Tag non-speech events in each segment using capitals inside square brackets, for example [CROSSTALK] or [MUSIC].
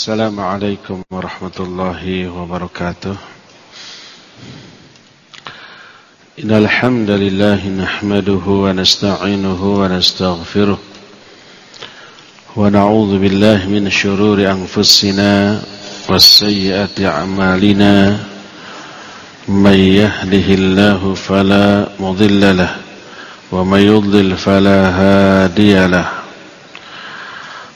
السلام عليكم ورحمة الله وبركاته. إن الحمد لله نحمده ونستعينه ونستغفره ونعوذ بالله من شرور أنفسنا والسيئات أعمالنا. من يهده الله فلا مضل له ومن يضلل فلا هادي له.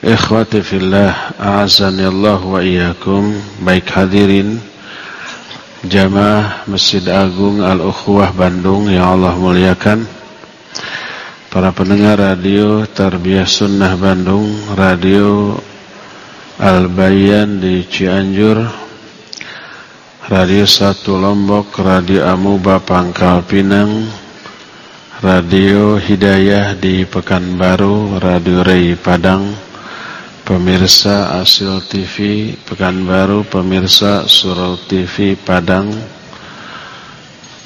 Ikhwati fillah A'azani Allah wa iyyakum. Baik hadirin Jamaah Masjid Agung Al-Ukhwah Bandung Yang Allah muliakan. Para pendengar radio Tarbiyah Sunnah Bandung Radio Al-Bayan di Cianjur Radio Satu Lombok Radio Amuba Pangkal Pinang Radio Hidayah di Pekanbaru Radio Rei Padang Pemirsa Asil TV Pekanbaru Pemirsa Surau TV Padang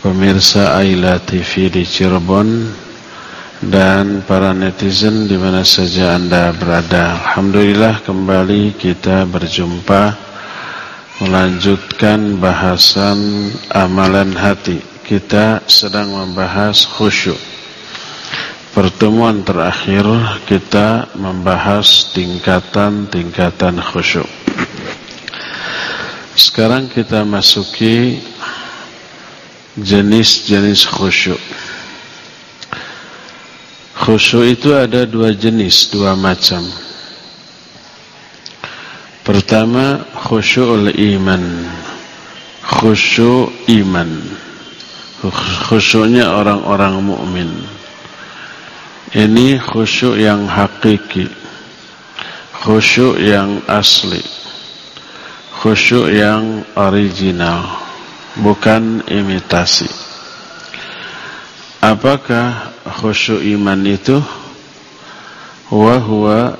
Pemirsa Aila TV di Cirebon Dan para netizen di mana saja anda berada. Alhamdulillah kembali kita berjumpa Melanjutkan bahasan amalan hati. Kita sedang membahas khusyuk Pertemuan terakhir kita membahas tingkatan-tingkatan khusyuk. Sekarang kita masuki jenis-jenis khusyuk. Khusyuk itu ada dua jenis, dua macam. Pertama, khusyukul iman. Khusyuk iman. Khusyuknya orang-orang mukmin. Ini khusyuk yang hakiki. Khusyuk yang asli. Khusyuk yang original. Bukan imitasi. Apakah khusyuk iman itu? Wahuwa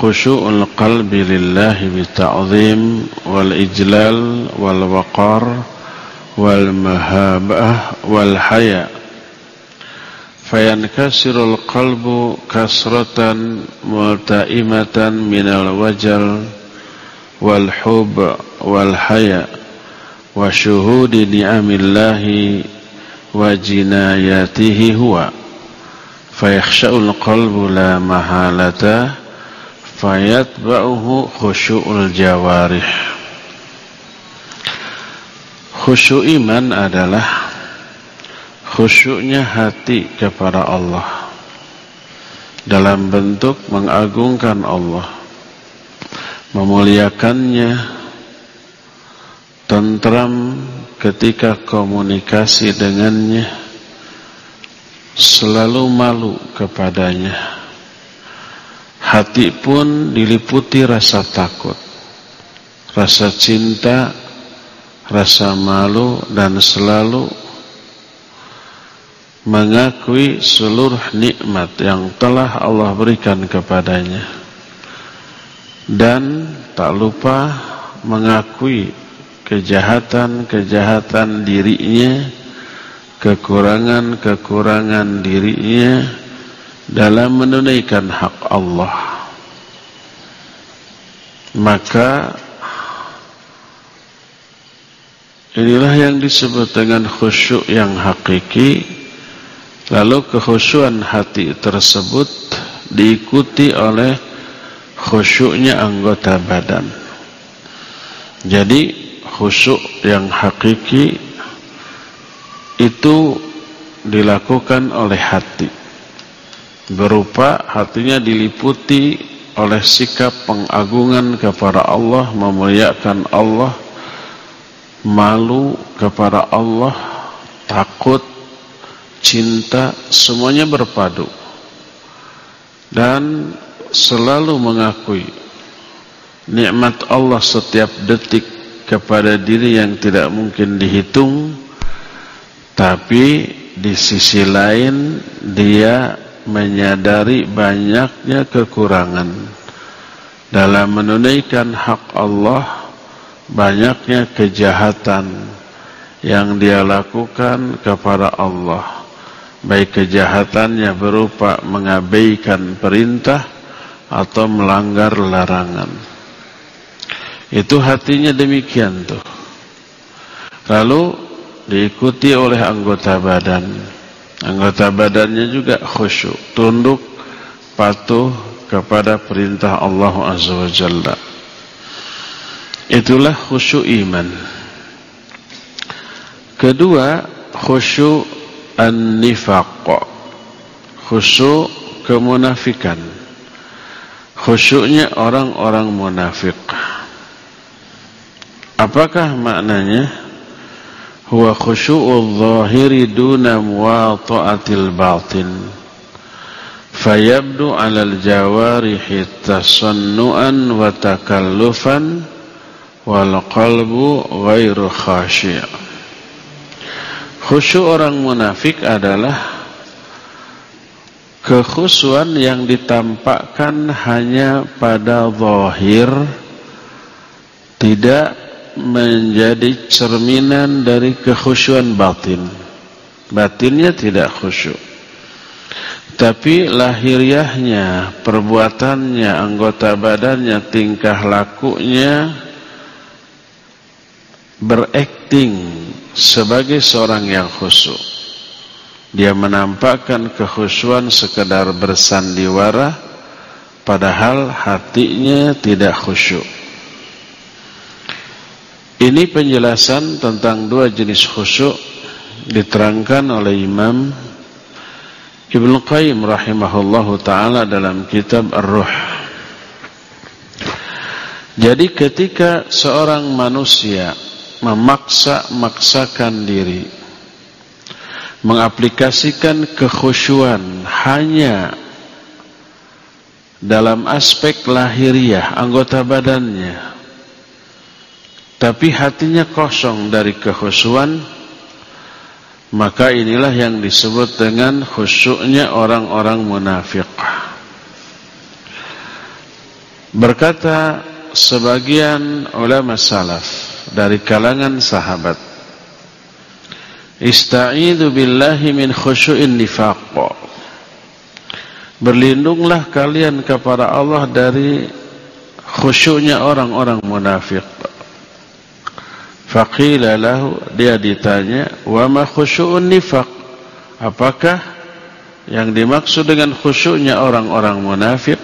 khusyukul qalbi lillahi bita'zim wal ijlal wal waqar wal mahabah wal haya' fayankasirul qalbu kasratan multaimatan minal wajal wal hub wal haya wa syuhudi ni'amillahi wa jinayatihi huwa. Fayakhsha'ul qalbu la mahalata fayatba'uhu khusyu'ul jawarih. Khusyuk iman adalah khusyuknya hati kepada Allah. Dalam bentuk mengagungkan Allah. Memuliakannya. Tentram ketika komunikasi dengannya. Selalu malu kepadanya. Hati pun diliputi rasa takut rasa cinta rasa malu dan selalu mengakui seluruh nikmat yang telah Allah berikan kepadanya. Dan tak lupa mengakui kejahatan-kejahatan dirinya kekurangan-kekurangan dirinya dalam menunaikan hak Allah. Maka inilah yang disebut dengan khusyuk yang hakiki Lalu kekhusyuan hati tersebut diikuti oleh khusyuknya anggota badan. Jadi khusyuk yang hakiki itu dilakukan oleh hati. Berupa hatinya diliputi oleh sikap pengagungan kepada Allah, memuliakan Allah, malu kepada Allah, takut cinta semuanya berpadu dan selalu mengakui nikmat Allah setiap detik kepada diri yang tidak mungkin dihitung tapi di sisi lain dia menyadari banyaknya kekurangan. Dalam menunaikan hak Allah banyaknya kejahatan yang dia lakukan kepada Allah baik kejahatannya berupa mengabaikan perintah atau melanggar larangan itu hatinya demikian tuh lalu diikuti oleh anggota badan. Anggota badannya juga khusyuk, tunduk, patuh kepada perintah Allah Azza wa Jalla. Itulah khusyuk iman. Kedua, khusyuk an-nifaq. Khusyuk kemunafikan. Khusyuknya orang-orang munafik. Apakah maknanya? huwa khushu'ul zahiri duna muwata'atil batin fayabdu 'alal jawarihi tasannu'an wa takallufan wal qalbu ghairu khashi' khusyuk orang munafik adalah kekhusuan yang ditampakkan hanya pada zahir tidak menjadi cerminan dari kekhusyuan batin. Batinnya tidak khusyuk. Tapi lahiriahnya, perbuatannya, anggota badannya, tingkah lakunya berakting sebagai seorang yang khusyuk. Dia menampakkan kekhusyuan sekedar bersandiwara padahal hatinya tidak khusyuk. Ini penjelasan tentang dua jenis khusyuk diterangkan oleh Imam Ibn Qayyim rahimahullahu taala dalam kitab Ar-Ruh. Jadi ketika seorang manusia memaksa-maksakan diri. Mengaplikasikan kekhusyuan hanya dalam aspek lahiriah anggota badannya. Tapi hatinya kosong dari kekhusyuan maka inilah yang disebut dengan khusyuknya orang-orang munafik berkata sebagian ulama salaf dari kalangan sahabat Ista'idhu billahi min khusyu'in nifaq Berlindunglah kalian kepada Allah dari khusyuknya orang-orang munafik Faqila lahu dia ditanya, "Wa ma khusyu'un nifaq?" Apakah yang dimaksud dengan khusyuknya orang-orang munafik?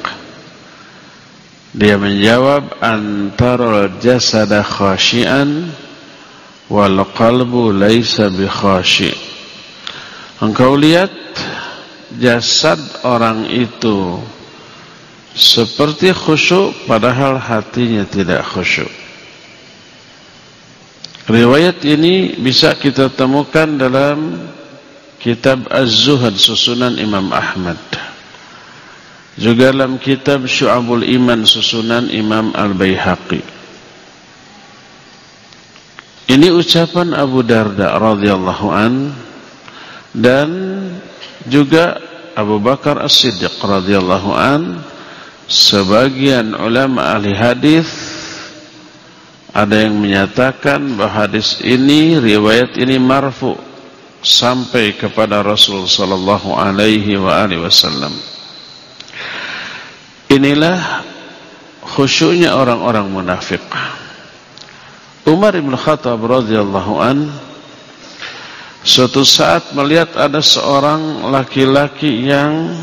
Dia menjawab, "Antara jasada khashian wal qalbu laisa bi khashi'." Engkau lihat jasad orang itu seperti khusyuk padahal hatinya tidak khusyuk. Riwayat ini bisa kita temukan dalam kitab Az-Zuhad susunan Imam Ahmad. Juga dalam kitab Syu'abul Iman susunan Imam Al-Baihaqi. Ini ucapan Abu Darda radhiyallahu an dan juga Abu Bakar As-Siddiq radhiyallahu an sebagian ulama ahli hadis ada yang menyatakan bahwa hadis ini riwayat ini marfu sampai kepada Rasul sallallahu alaihi wa. Inilah khusyuknya orang-orang munafik. Umar bin Khattab radhiyallahu an suatu saat melihat ada seorang laki-laki yang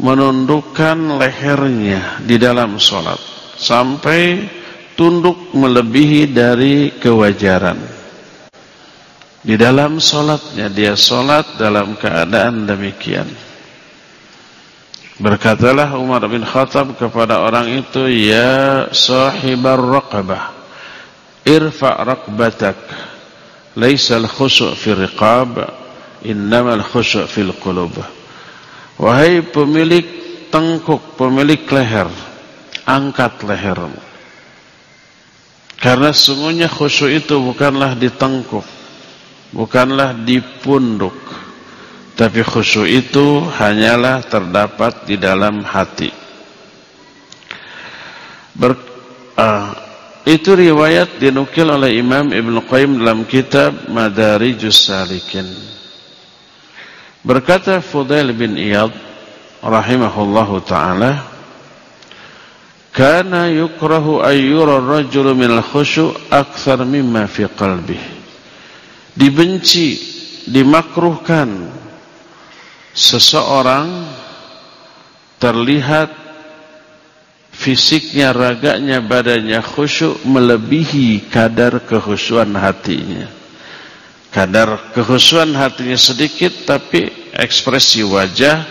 menundukkan lehernya di dalam salat sampai tunduk melebihi dari kewajaran. Di dalam solatnya dia solat dalam keadaan demikian. Berkatalah Umar bin Khattab kepada orang itu, Ya sahibar raqabah, irfa' raqbatak, laisal khusu' fi riqab, innamal khusu' fil qulub. Wahai pemilik tengkuk, pemilik leher, angkat lehermu. Karena sungguhnya khusyuk itu bukanlah di tengkuk, bukanlah di punduk, tapi khusyuk itu hanyalah terdapat di dalam hati. Ber, uh, itu riwayat dinukil oleh Imam Ibn Qayyim dalam kitab Madarijus Salikin. Berkata Fudail bin Iyad rahimahullahu taala, "Kana yukrahu ayyura ar-rajulu min al-khusyu' akthar mimma fi qalbihi." Dibenci, dimakruhkan seseorang terlihat fisiknya, raganya, badannya khusyuk melebihi kadar kekhusyuan hatinya. Kadar kekhusyuan hatinya sedikit tapi ekspresi wajah,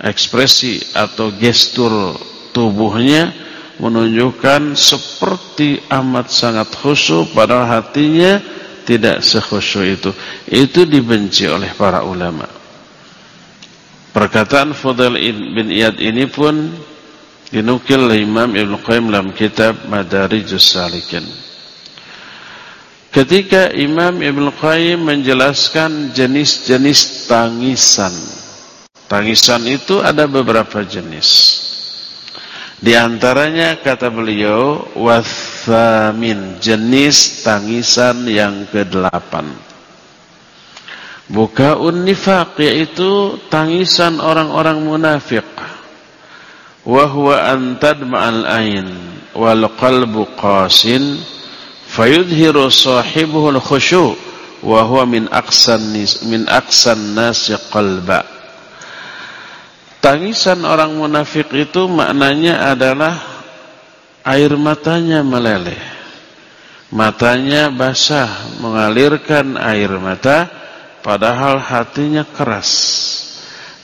ekspresi atau gestur tubuhnya menunjukkan seperti amat sangat khusyuk padahal hatinya tidak sekhusyuk itu. Itu dibenci oleh para ulama. Perkataan Fudail bin Iyad ini pun dinukil oleh Imam Ibn Qayyim dalam kitab Madarijus Salikin. Ketika Imam Ibn Qayyim menjelaskan jenis-jenis tangisan. Tangisan itu ada beberapa jenis. Di antaranya kata beliau wathamin jenis tangisan yang kedelapan. Bukaun nifaq yaitu tangisan orang-orang munafik wa huwa an tadma'al ain wal qalbu qasin fayudhiru sahibuhu al khusyu' wa huwa min aqsan min aqsan nasi qalba. Tangisan orang munafik itu maknanya adalah air matanya meleleh. Matanya basah mengalirkan air mata padahal hatinya keras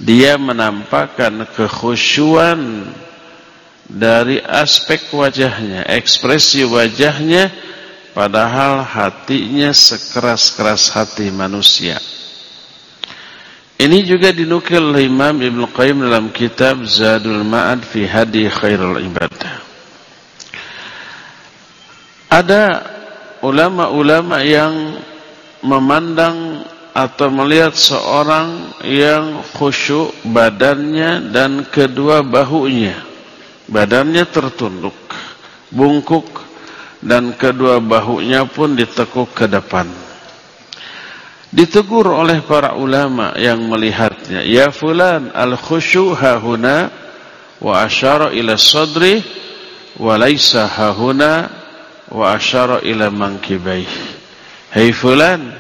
dia menampakkan kekhusyuan dari aspek wajahnya, ekspresi wajahnya padahal hatinya sekeras-keras hati manusia. Ini juga dinukil oleh Imam Ibn Qayyim dalam kitab Zadul Ma'ad fi Hadi Khairul Ibadah. Ada ulama-ulama yang memandang atau melihat seorang yang khusyuk badannya dan kedua bahunya. Badannya tertunduk bungkuk dan kedua bahunya pun ditekuk ke depan. Ditegur oleh para ulama yang melihatnya ya fulan al khusyu hahuna wa asyara ila sadri wa laisa hahuna wa asyara ila mankibai hei fulan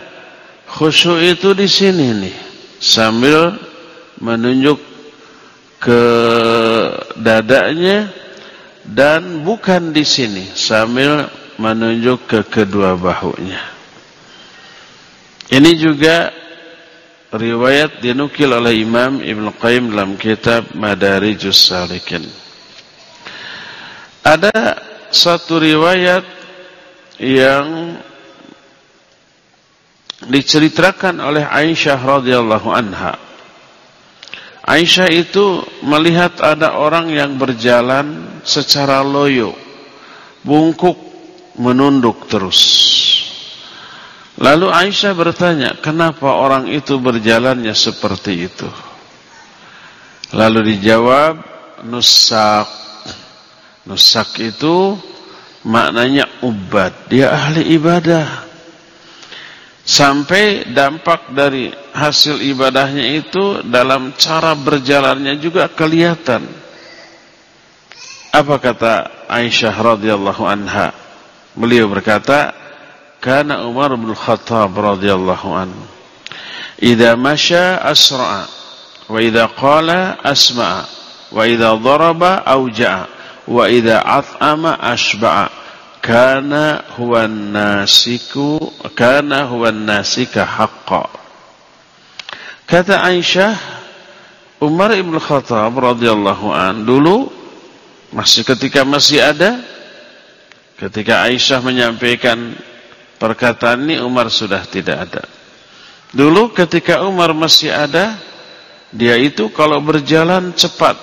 Khusyuk itu di sini nih, sambil menunjuk ke dadanya dan bukan di sini, sambil menunjuk ke kedua bahunya. Ini juga riwayat dinukil oleh Imam Ibn Qayyim dalam kitab Madarijus Salikin. Ada satu riwayat yang diceritakan oleh Aisyah radhiyallahu anha. Aisyah itu melihat ada orang yang berjalan secara loyo, bungkuk, menunduk terus. Lalu Aisyah bertanya, kenapa orang itu berjalannya seperti itu? Lalu dijawab, nusak. Nusak itu maknanya ubad, dia ahli ibadah. Sampai dampak dari hasil ibadahnya itu dalam cara berjalannya juga kelihatan. Apa kata Aisyah radhiyallahu anha? Beliau berkata, "Kana Umar bin Khattab radhiyallahu anhu idza masya asra'a wa idza qala asma'a wa idza daraba auja'a wa idza at'ama ashba'a." Kana huwa nasiku kana huwa nasika haqqa. Kata Aisyah Umar ibn Khattab radhiyallahu an dulu masih ketika masih ada ketika Aisyah menyampaikan perkataan ini Umar sudah tidak ada. Dulu ketika Umar masih ada dia itu kalau berjalan cepat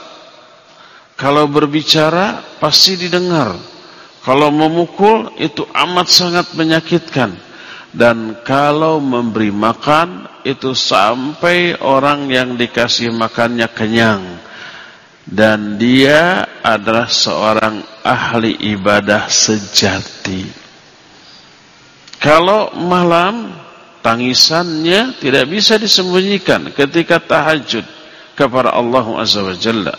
kalau berbicara pasti didengar Kalau memukul itu amat sangat menyakitkan. Dan kalau memberi makan itu sampai orang yang dikasih makannya kenyang. Dan dia adalah seorang ahli ibadah sejati. Kalau malam tangisannya tidak bisa disembunyikan ketika tahajud kepada Allah Azza wa Jalla.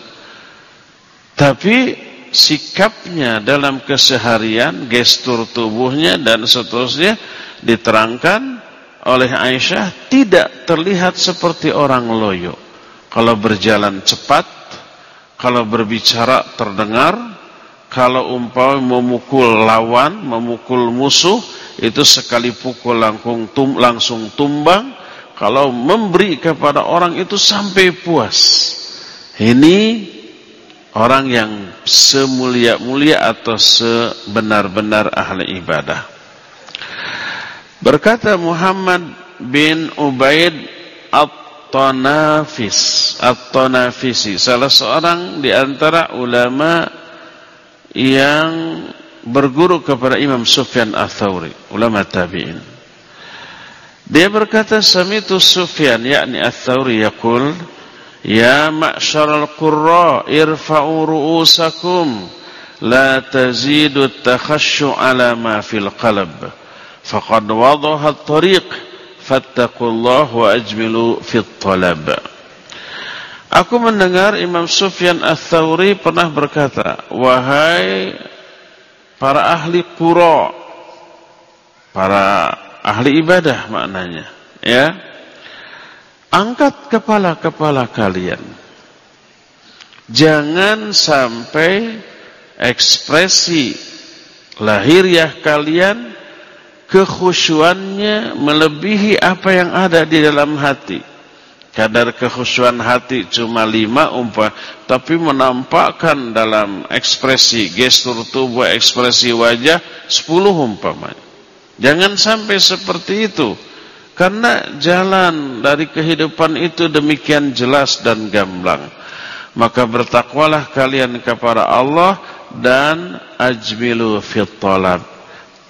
Tapi sikapnya dalam keseharian, gestur tubuhnya dan seterusnya diterangkan oleh Aisyah tidak terlihat seperti orang loyo. Kalau berjalan cepat, kalau berbicara terdengar, kalau umpama memukul lawan, memukul musuh, itu sekali pukul langsung, tum, langsung tumbang. Kalau memberi kepada orang itu sampai puas. Ini orang yang semulia-mulia atau sebenar-benar ahli ibadah. Berkata Muhammad bin Ubaid At-Tanafis. At-Tanafisi. Salah seorang di antara ulama Yang berguru kepada Imam Sufyan Al-Thawri Ulama tabi'in. Dia berkata Samitu Sufyan yakni Al-Thawri Yaqul Ya ma'syar al-qurra irfa'u ru'usakum. La tazidu takhashu ala ma fil qalb. Faqad wadaha at-tariq. Fattaqullah wa ajmilu fit talab. Aku mendengar Imam Sufyan Ats-Tsauri pernah berkata wahai para ahli qura para ahli ibadah maknanya ya Angkat kepala-kepala kalian. Jangan sampai ekspresi lahiriah kalian kekhusyuannya melebihi apa yang ada di dalam hati. Kadar kekhusyuan hati cuma lima umpah, tapi menampakkan dalam ekspresi gestur tubuh, ekspresi wajah sepuluh umpamanya. Jangan sampai seperti itu. Karena jalan dari kehidupan itu demikian jelas dan gamblang. Maka bertakwalah kalian kepada Allah dan ajmilu fit talab.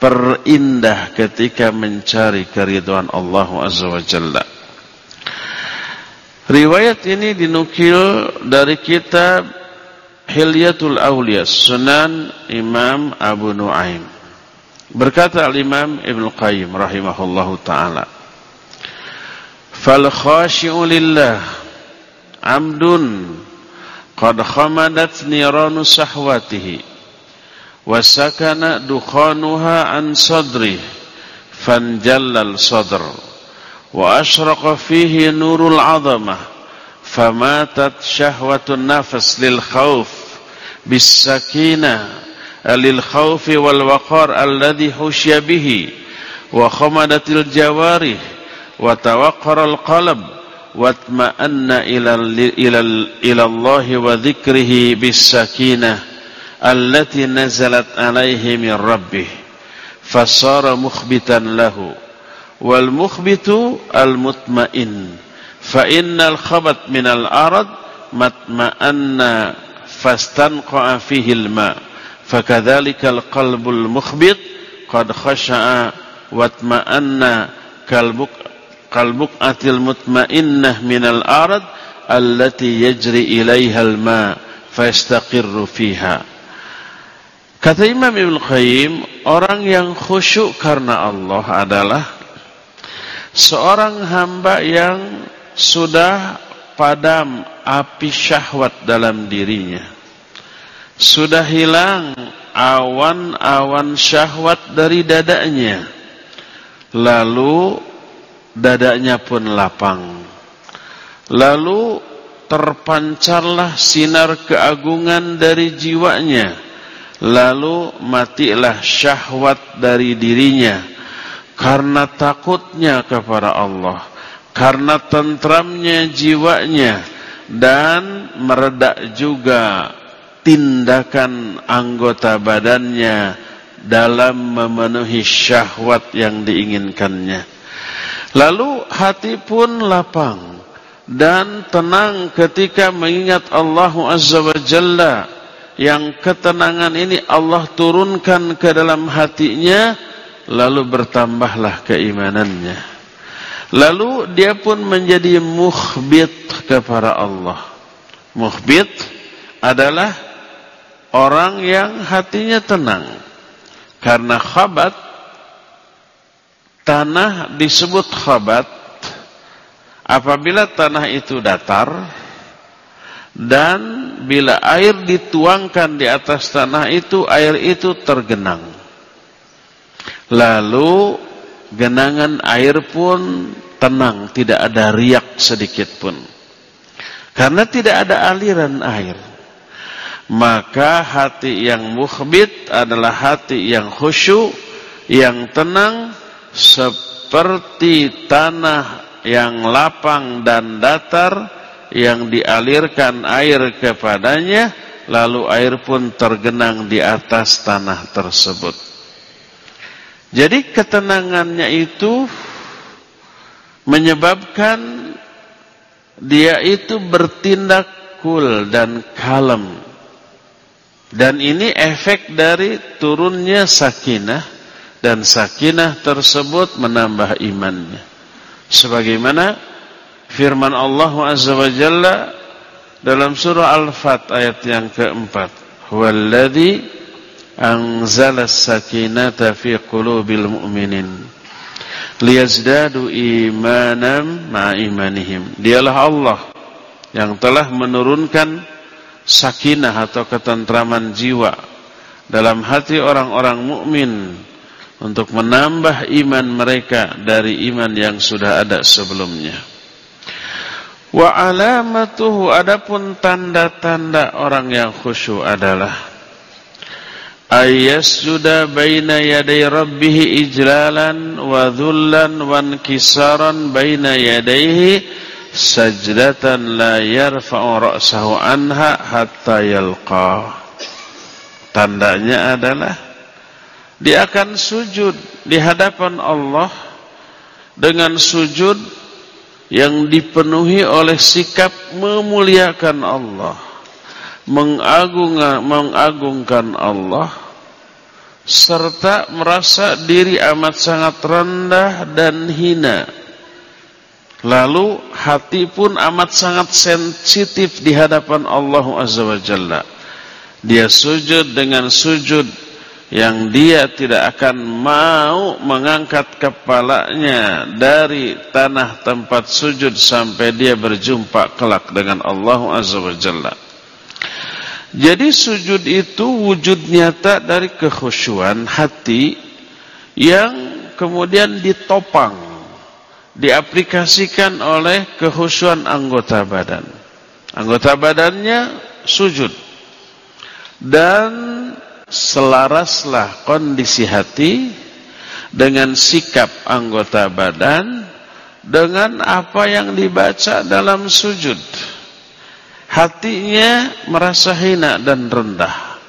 Perindah ketika mencari keriduan Allah Azza wa Jalla. Riwayat ini dinukil dari kitab Hilyatul Awliya Sunan Imam Abu Nuaim. Berkata Al-Imam Ibn Qayyim rahimahullahu ta'ala. فالخاشع لله عمد قد خمدت نيران صحوته وسكن دخانها عن صدره فانجل الصدر وأشرق فيه نور العظمة فماتت شهوة النفس للخوف بالسكينة للخوف والوقار الذي حشي به وخمدت الجوارح وتوقر القلب واطمأن إلى إلى إلى الله وذكره بالسكينة التي نزلت عليه من ربه فصار مخبتا له. والمخبت المطمئن فإن الخبت من الأرض مطمئن فاستنقع فيه الماء فكذلك القلب المخبت قد خشع واطمأن kalbuk atil mutmainnah minal arad allati yajri ilaihal ma fastaqirru fiha Kata Imam Ibn Qayyim, orang yang khusyuk karena Allah adalah seorang hamba yang sudah padam api syahwat dalam dirinya. Sudah hilang awan-awan syahwat dari dadanya. Lalu dadanya pun lapang. Lalu terpancarlah sinar keagungan dari jiwanya. Lalu matilah syahwat dari dirinya karena takutnya kepada Allah, karena tentramnya jiwanya dan meredak juga tindakan anggota badannya dalam memenuhi syahwat yang diinginkannya. Lalu hati pun lapang dan tenang ketika mengingat Allah Azza wa Jalla. Yang ketenangan ini Allah turunkan ke dalam hatinya lalu bertambahlah keimanannya. Lalu dia pun menjadi mukhbit kepada Allah. Mukhbit adalah orang yang hatinya tenang. Karena khabat tanah disebut khabat Apabila tanah itu datar dan bila air dituangkan di atas tanah itu, air itu tergenang. Lalu genangan air pun tenang, tidak ada riak sedikit pun. Karena tidak ada aliran air. Maka hati yang mukhbit adalah hati yang khusyuk, yang tenang, seperti tanah yang lapang dan datar yang dialirkan air kepadanya lalu air pun tergenang di atas tanah tersebut. Jadi ketenangannya itu menyebabkan dia itu bertindak cool dan kalem. Dan ini efek dari turunnya sakinah dan sakinah tersebut menambah imannya. Sebagaimana firman Allah Azza wa Jalla dalam surah Al-Fat ayat yang keempat. Huwallazi anzala as-sakinata fi qulubil mu'minin liyazdadu imanan ma'a imanihim. Dialah Allah yang telah menurunkan sakinah atau ketentraman jiwa dalam hati orang-orang mukmin untuk menambah iman mereka dari iman yang sudah ada sebelumnya. Wa alamatuhu adapun tanda-tanda orang yang khusyuk adalah ayyasjuda baina yaday rabbih ijlalan wa dhullan wa inkisaran baina yadayhi sajdatan la yarfa'u ra'sahu anha hatta yalqa. Tandanya adalah dia akan sujud di hadapan Allah dengan sujud yang dipenuhi oleh sikap memuliakan Allah, mengagung, mengagungkan Allah, serta merasa diri amat sangat rendah dan hina. Lalu hati pun amat sangat sensitif di hadapan Allah Azza wa Jalla. Dia sujud dengan sujud yang dia tidak akan mau mengangkat kepalanya dari tanah tempat sujud sampai dia berjumpa kelak dengan Allah Azza wa Jalla. Jadi sujud itu wujud nyata dari kekhusyuan hati yang kemudian ditopang, diaplikasikan oleh kekhusyuan anggota badan. Anggota badannya sujud. Dan selaraslah kondisi hati dengan sikap anggota badan dengan apa yang dibaca dalam sujud. Hatinya merasa hina dan rendah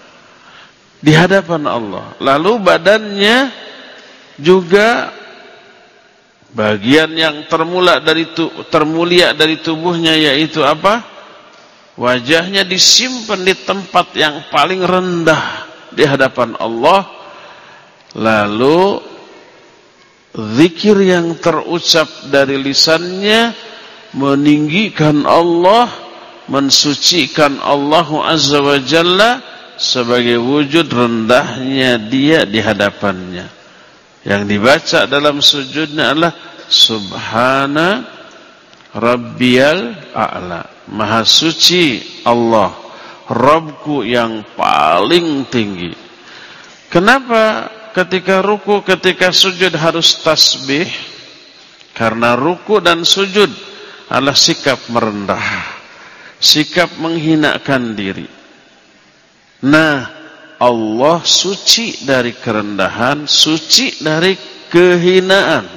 di hadapan Allah. Lalu badannya juga bagian yang termula dari tu, termulia dari tubuhnya yaitu apa? Wajahnya disimpan di tempat yang paling rendah di hadapan Allah lalu zikir yang terucap dari lisannya meninggikan Allah mensucikan Allah Azza wa Jalla sebagai wujud rendahnya dia di hadapannya. Yang dibaca dalam sujudnya adalah subhana rabbiyal a'la. Maha suci Allah Robku yang paling tinggi. Kenapa ketika ruku, ketika sujud harus tasbih? Karena ruku dan sujud adalah sikap merendah. Sikap menghinakan diri. Nah, Allah suci dari kerendahan, suci dari kehinaan.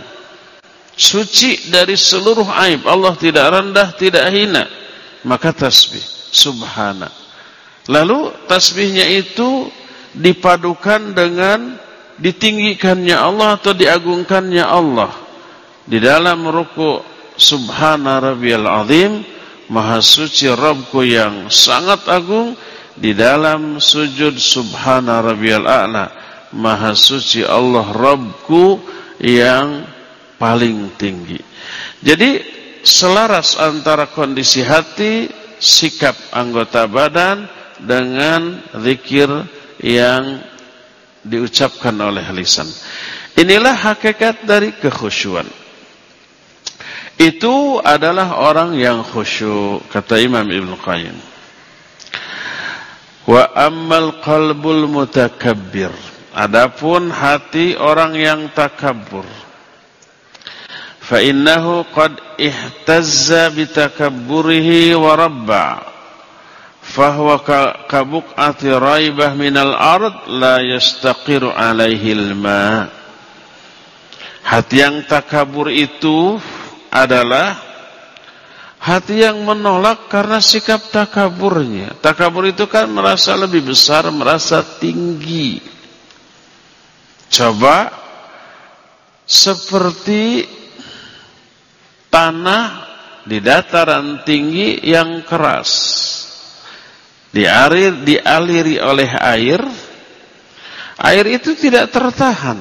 Suci dari seluruh aib. Allah tidak rendah, tidak hina. Maka tasbih. Subhanallah. Lalu tasbihnya itu dipadukan dengan ditinggikannya Allah atau diagungkannya Allah. Di dalam ruku subhana rabbiyal azim, maha suci Rabbku yang sangat agung. di dalam sujud subhana rabbiyal a'la maha suci Allah Rabbku yang paling tinggi jadi selaras antara kondisi hati sikap anggota badan dengan zikir yang diucapkan oleh lisan. Inilah hakikat dari kekhusyuan. Itu adalah orang yang khusyuk kata Imam Ibn Qayyim. Wa ammal qalbul mutakabbir. Adapun hati orang yang takabur fa innahu qad ihtazza bitakabburihi wa rabba fahuwa kabuqati raibah minal ard la yastaqiru alaihi alma hati yang takabur itu adalah hati yang menolak karena sikap takaburnya. Takabur itu kan merasa lebih besar, merasa tinggi. Coba seperti tanah di dataran tinggi yang keras. Dialir, dialiri oleh air. Air itu tidak tertahan.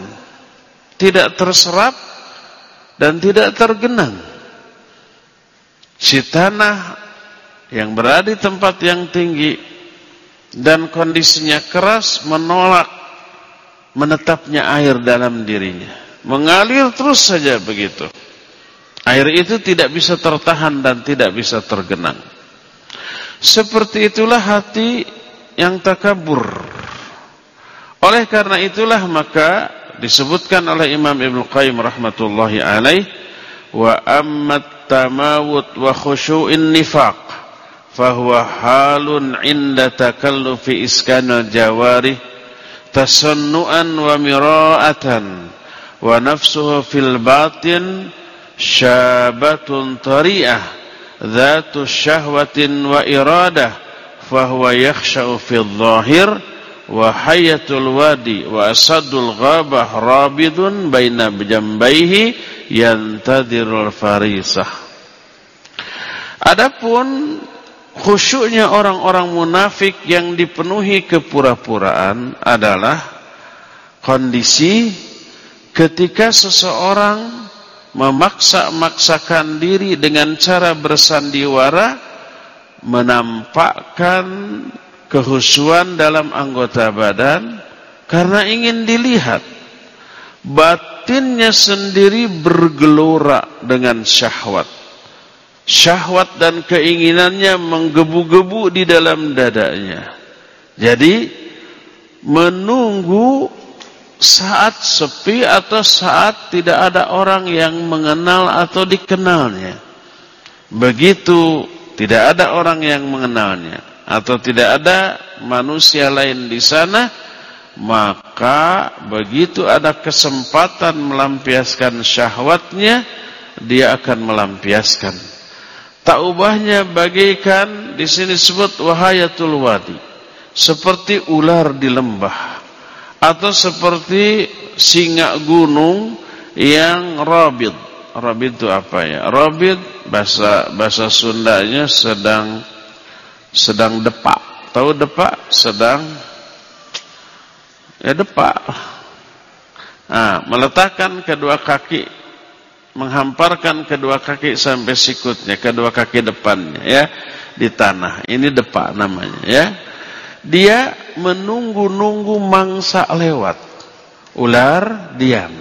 Tidak terserap dan tidak tergenang. Si tanah yang berada di tempat yang tinggi dan kondisinya keras menolak menetapnya air dalam dirinya. Mengalir terus saja begitu. Air itu tidak bisa tertahan dan tidak bisa tergenang. Seperti itulah hati yang takabur. Oleh karena itulah maka disebutkan oleh Imam Ibnu Qayyim rahmatullahi alaih wa ammat tamawut wa khusyu'in nifaq fahuwa halun inda takallufi iskanal jawarih tasannuan wa mira'atan wa nafsuhu fil batin syabatun tari'ah dhatu syahwatin wa iradah fahuwa yakhsha'u fil zahir wa hayatul wadi wa asadul ghabah rabidun baina jambaihi yantadirul farisah. Adapun khusyuknya orang-orang munafik yang dipenuhi kepura-puraan adalah kondisi ketika seseorang memaksa-maksakan diri dengan cara bersandiwara menampakkan kehusuan dalam anggota badan karena ingin dilihat batinnya sendiri bergelora dengan syahwat. Syahwat dan keinginannya menggebu-gebu di dalam dadanya. Jadi menunggu saat sepi atau saat tidak ada orang yang mengenal atau dikenalnya. Begitu tidak ada orang yang mengenalnya atau tidak ada manusia lain di sana maka begitu ada kesempatan melampiaskan syahwatnya dia akan melampiaskan. Tak ubahnya bagaikan di sini disebut wahayatul wadi seperti ular di lembah atau seperti singa gunung yang rabid rabid itu apa ya rabid bahasa bahasa Sundanya sedang sedang depak. Tahu depak? Sedang ya depak. Nah, meletakkan kedua kaki menghamparkan kedua kaki sampai sikutnya, kedua kaki depannya ya di tanah. Ini depak namanya ya. Dia menunggu-nunggu mangsa lewat. Ular diam.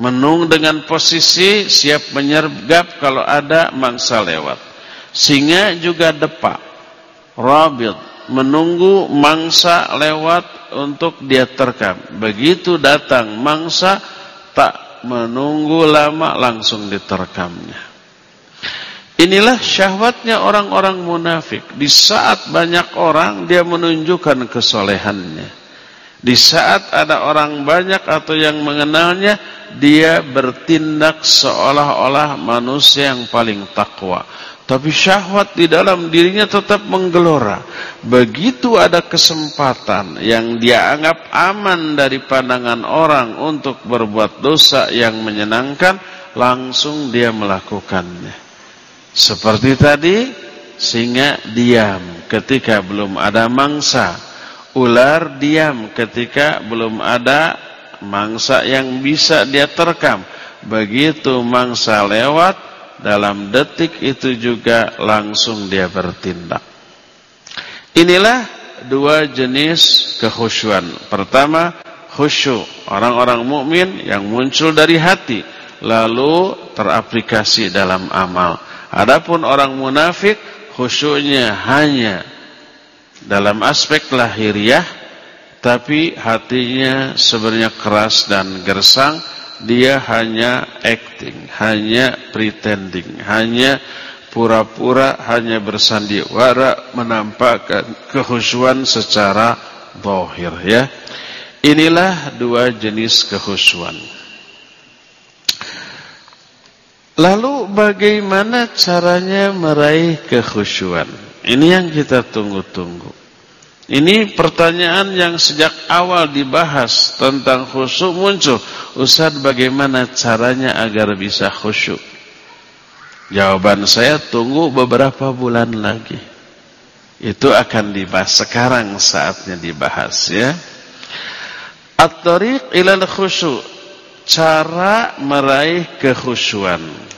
Menung dengan posisi siap menyergap kalau ada mangsa lewat. Singa juga depak rabid menunggu mangsa lewat untuk dia terkam begitu datang mangsa tak menunggu lama langsung diterkamnya inilah syahwatnya orang-orang munafik di saat banyak orang dia menunjukkan kesolehannya di saat ada orang banyak atau yang mengenalnya dia bertindak seolah-olah manusia yang paling takwa tapi syahwat di dalam dirinya tetap menggelora. Begitu ada kesempatan yang dia anggap aman dari pandangan orang untuk berbuat dosa yang menyenangkan, langsung dia melakukannya. Seperti tadi, singa diam. ketika belum ada mangsa. Ular diam ketika belum ada mangsa yang bisa dia terkam. Begitu mangsa lewat, dalam detik itu juga langsung dia bertindak. Inilah dua jenis kekhusyuan. Pertama, khusyuk. Orang-orang mukmin yang muncul dari hati lalu teraplikasi dalam amal. Adapun orang munafik khusyuknya hanya dalam aspek lahiriah tapi hatinya sebenarnya keras dan gersang. Dia hanya acting hanya pretending hanya pura-pura hanya bersandiwara menampakkan kehusuan secara zahir ya. Inilah dua jenis kehusuan Lalu bagaimana caranya meraih kekhusyuan? Ini yang kita tunggu-tunggu. Ini pertanyaan yang sejak awal dibahas tentang khusyuk muncul. Ustaz bagaimana caranya agar bisa khusyuk? Jawaban saya tunggu beberapa bulan lagi. Itu akan dibahas sekarang saatnya dibahas ya. At-tariq ilal khusyuk. Cara meraih kekhusyuan.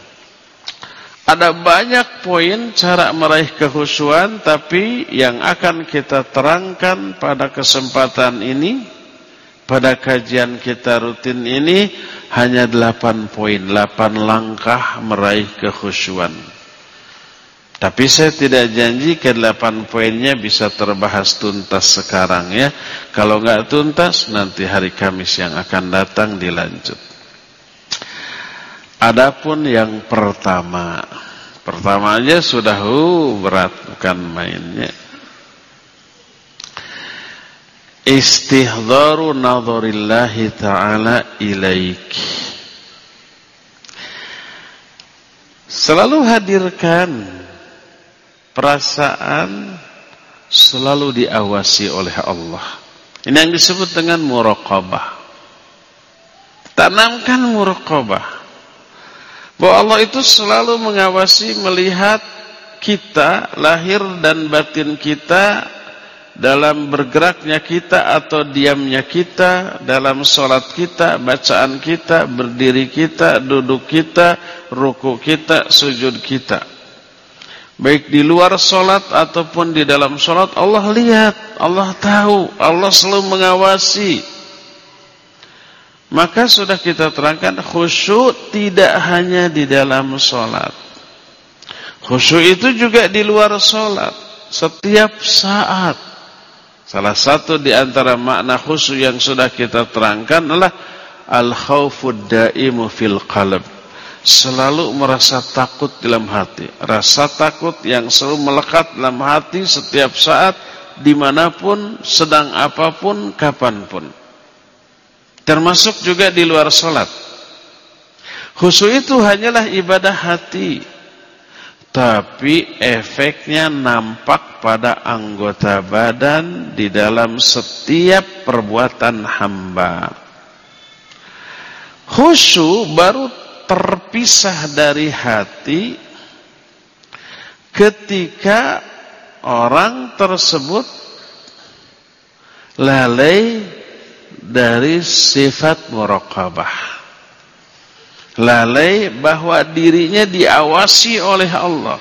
Ada banyak poin cara meraih kehusuan tapi yang akan kita terangkan pada kesempatan ini pada kajian kita rutin ini hanya 8 poin, 8 langkah meraih kehusuan. Tapi saya tidak janji ke 8 poinnya bisa terbahas tuntas sekarang ya. Kalau nggak tuntas nanti hari Kamis yang akan datang dilanjut. Adapun yang pertama, pertama aja sudah uh, berat bukan mainnya. Istihdharu nadharillahi ta'ala ilaik. Selalu hadirkan perasaan selalu diawasi oleh Allah. Ini yang disebut dengan muraqabah. Tanamkan muraqabah. Bahwa Allah itu selalu mengawasi melihat kita, lahir dan batin kita dalam bergeraknya kita atau diamnya kita, dalam sholat kita, bacaan kita, berdiri kita, duduk kita, ruku kita, sujud kita. Baik di luar sholat ataupun di dalam sholat, Allah lihat, Allah tahu, Allah selalu mengawasi. Maka sudah kita terangkan khusyuk tidak hanya di dalam sholat. Khusyuk itu juga di luar sholat. Setiap saat. Salah satu di antara makna khusyuk yang sudah kita terangkan adalah al-khawfud daimu fil qalb. Selalu merasa takut dalam hati. Rasa takut yang selalu melekat dalam hati setiap saat, di mana pun, sedang apa pun, kapan pun. Termasuk juga di luar sholat. Khusyuk itu hanyalah ibadah hati. Tapi efeknya nampak pada anggota badan di dalam setiap perbuatan hamba. Khusyuk baru terpisah dari hati ketika orang tersebut lalai dari sifat muraqabah. Lalai bahwa dirinya diawasi oleh Allah.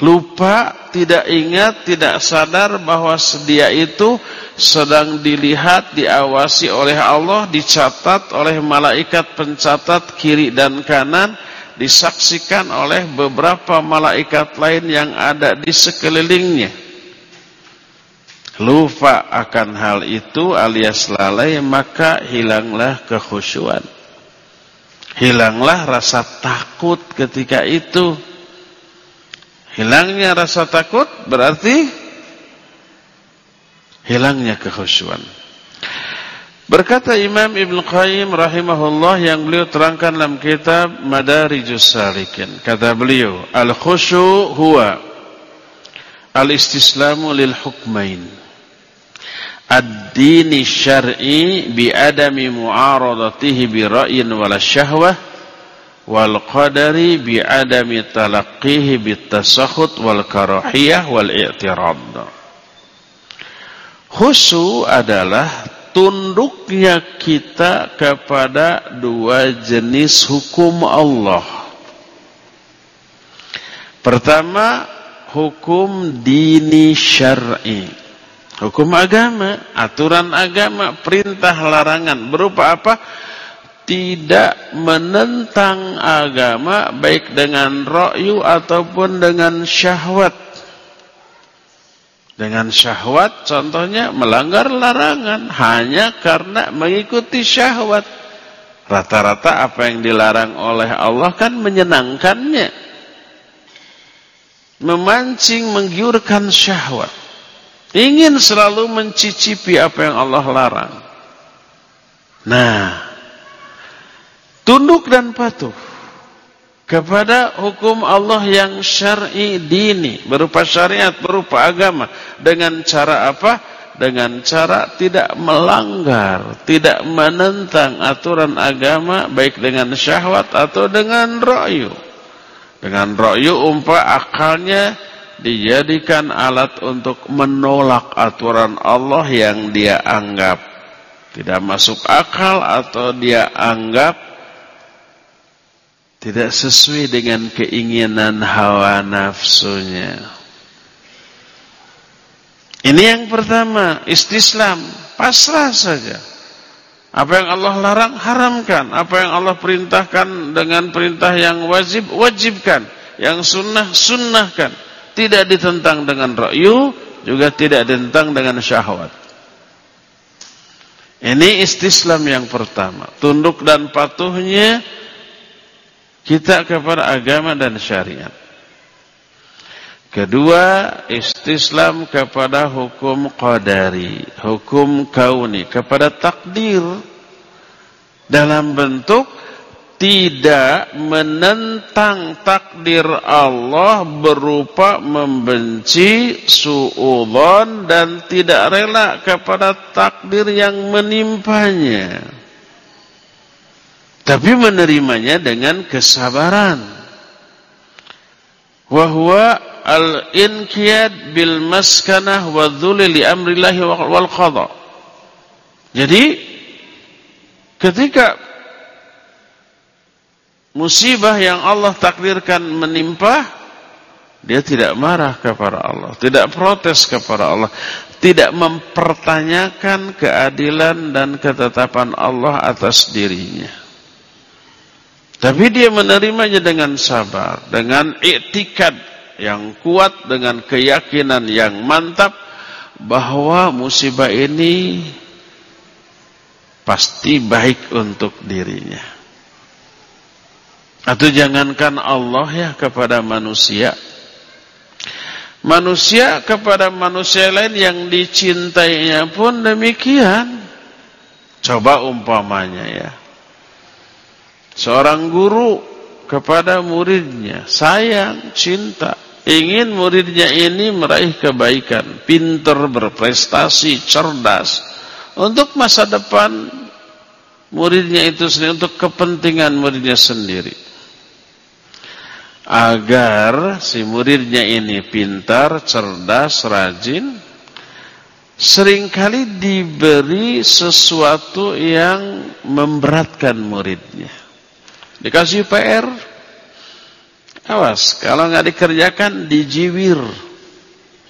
Lupa, tidak ingat, tidak sadar bahwa sedia itu sedang dilihat, diawasi oleh Allah, dicatat oleh malaikat pencatat kiri dan kanan, disaksikan oleh beberapa malaikat lain yang ada di sekelilingnya lupa akan hal itu alias lalai maka hilanglah kekhusyuan. Hilanglah rasa takut ketika itu. Hilangnya rasa takut berarti hilangnya kekhusyuan. Berkata Imam Ibn Qayyim rahimahullah yang beliau terangkan dalam kitab Madarijus Salikin. Kata beliau al-khusyu huwa al-istislamu lil hukmain ad-dini syar'i bi adami mu'aradatihi bi ra'yin wala syahwah wal qadari bi adami talaqqihi bit tasakhut wal karahiyah wal i'tirad. Khusu adalah tunduknya kita kepada dua jenis hukum Allah. Pertama, hukum dini syar'i. Hukum agama, aturan agama, perintah larangan berupa apa? tidak menentang agama baik dengan ra'yu ataupun dengan syahwat. Dengan syahwat contohnya melanggar larangan hanya karena mengikuti syahwat. Rata-rata apa yang dilarang oleh Allah kan menyenangkannya. Memancing, menggiurkan syahwat. Ingin selalu mencicipi apa yang Allah larang. Nah, tunduk dan patuh kepada hukum Allah yang syar'i dini berupa syariat berupa agama. Dengan cara apa? Dengan cara tidak melanggar tidak menentang aturan agama baik dengan syahwat atau dengan ra'yu dengan ra'yu umpah akalnya dijadikan alat untuk menolak aturan Allah yang dia anggap tidak masuk akal atau dia anggap tidak sesuai dengan keinginan hawa nafsunya. Ini yang pertama, istislam, pasrah saja. Apa yang Allah larang, haramkan. Apa yang Allah perintahkan dengan perintah yang wajib, wajibkan. Yang sunnah, sunnahkan. Tidak ditentang dengan ra'yu, juga tidak ditentang dengan syahwat. Ini istislam yang pertama. Tunduk dan patuhnya kita kepada agama dan syariat. Kedua, istislam kepada hukum qadari, hukum kauni, kepada takdir dalam bentuk tidak menentang takdir Allah berupa membenci su'udhan dan tidak rela kepada takdir yang menimpanya. Tapi menerimanya dengan kesabaran. Wahwa al-inqiyad bil maskanah wa dhuli li amrillahi wal qadha. Jadi ketika musibah yang Allah takdirkan menimpa dia tidak marah kepada Allah, tidak protes kepada Allah, tidak mempertanyakan keadilan dan ketetapan Allah atas dirinya. Tapi dia menerimanya dengan sabar, dengan iktikad yang kuat, dengan keyakinan yang mantap bahwa musibah ini pasti baik untuk dirinya. Atau jangankan Allah ya kepada manusia. Manusia kepada manusia lain yang dicintainya pun demikian. Coba umpamanya ya. Seorang guru kepada muridnya sayang, cinta, ingin muridnya ini meraih kebaikan, pintar, berprestasi, cerdas untuk masa depan muridnya itu sendiri, untuk kepentingan muridnya sendiri. Agar si muridnya ini pintar, cerdas, rajin, sering kali diberi sesuatu yang memberatkan muridnya. Dikasih PR, awas, kalau nggak dikerjakan dijiwir.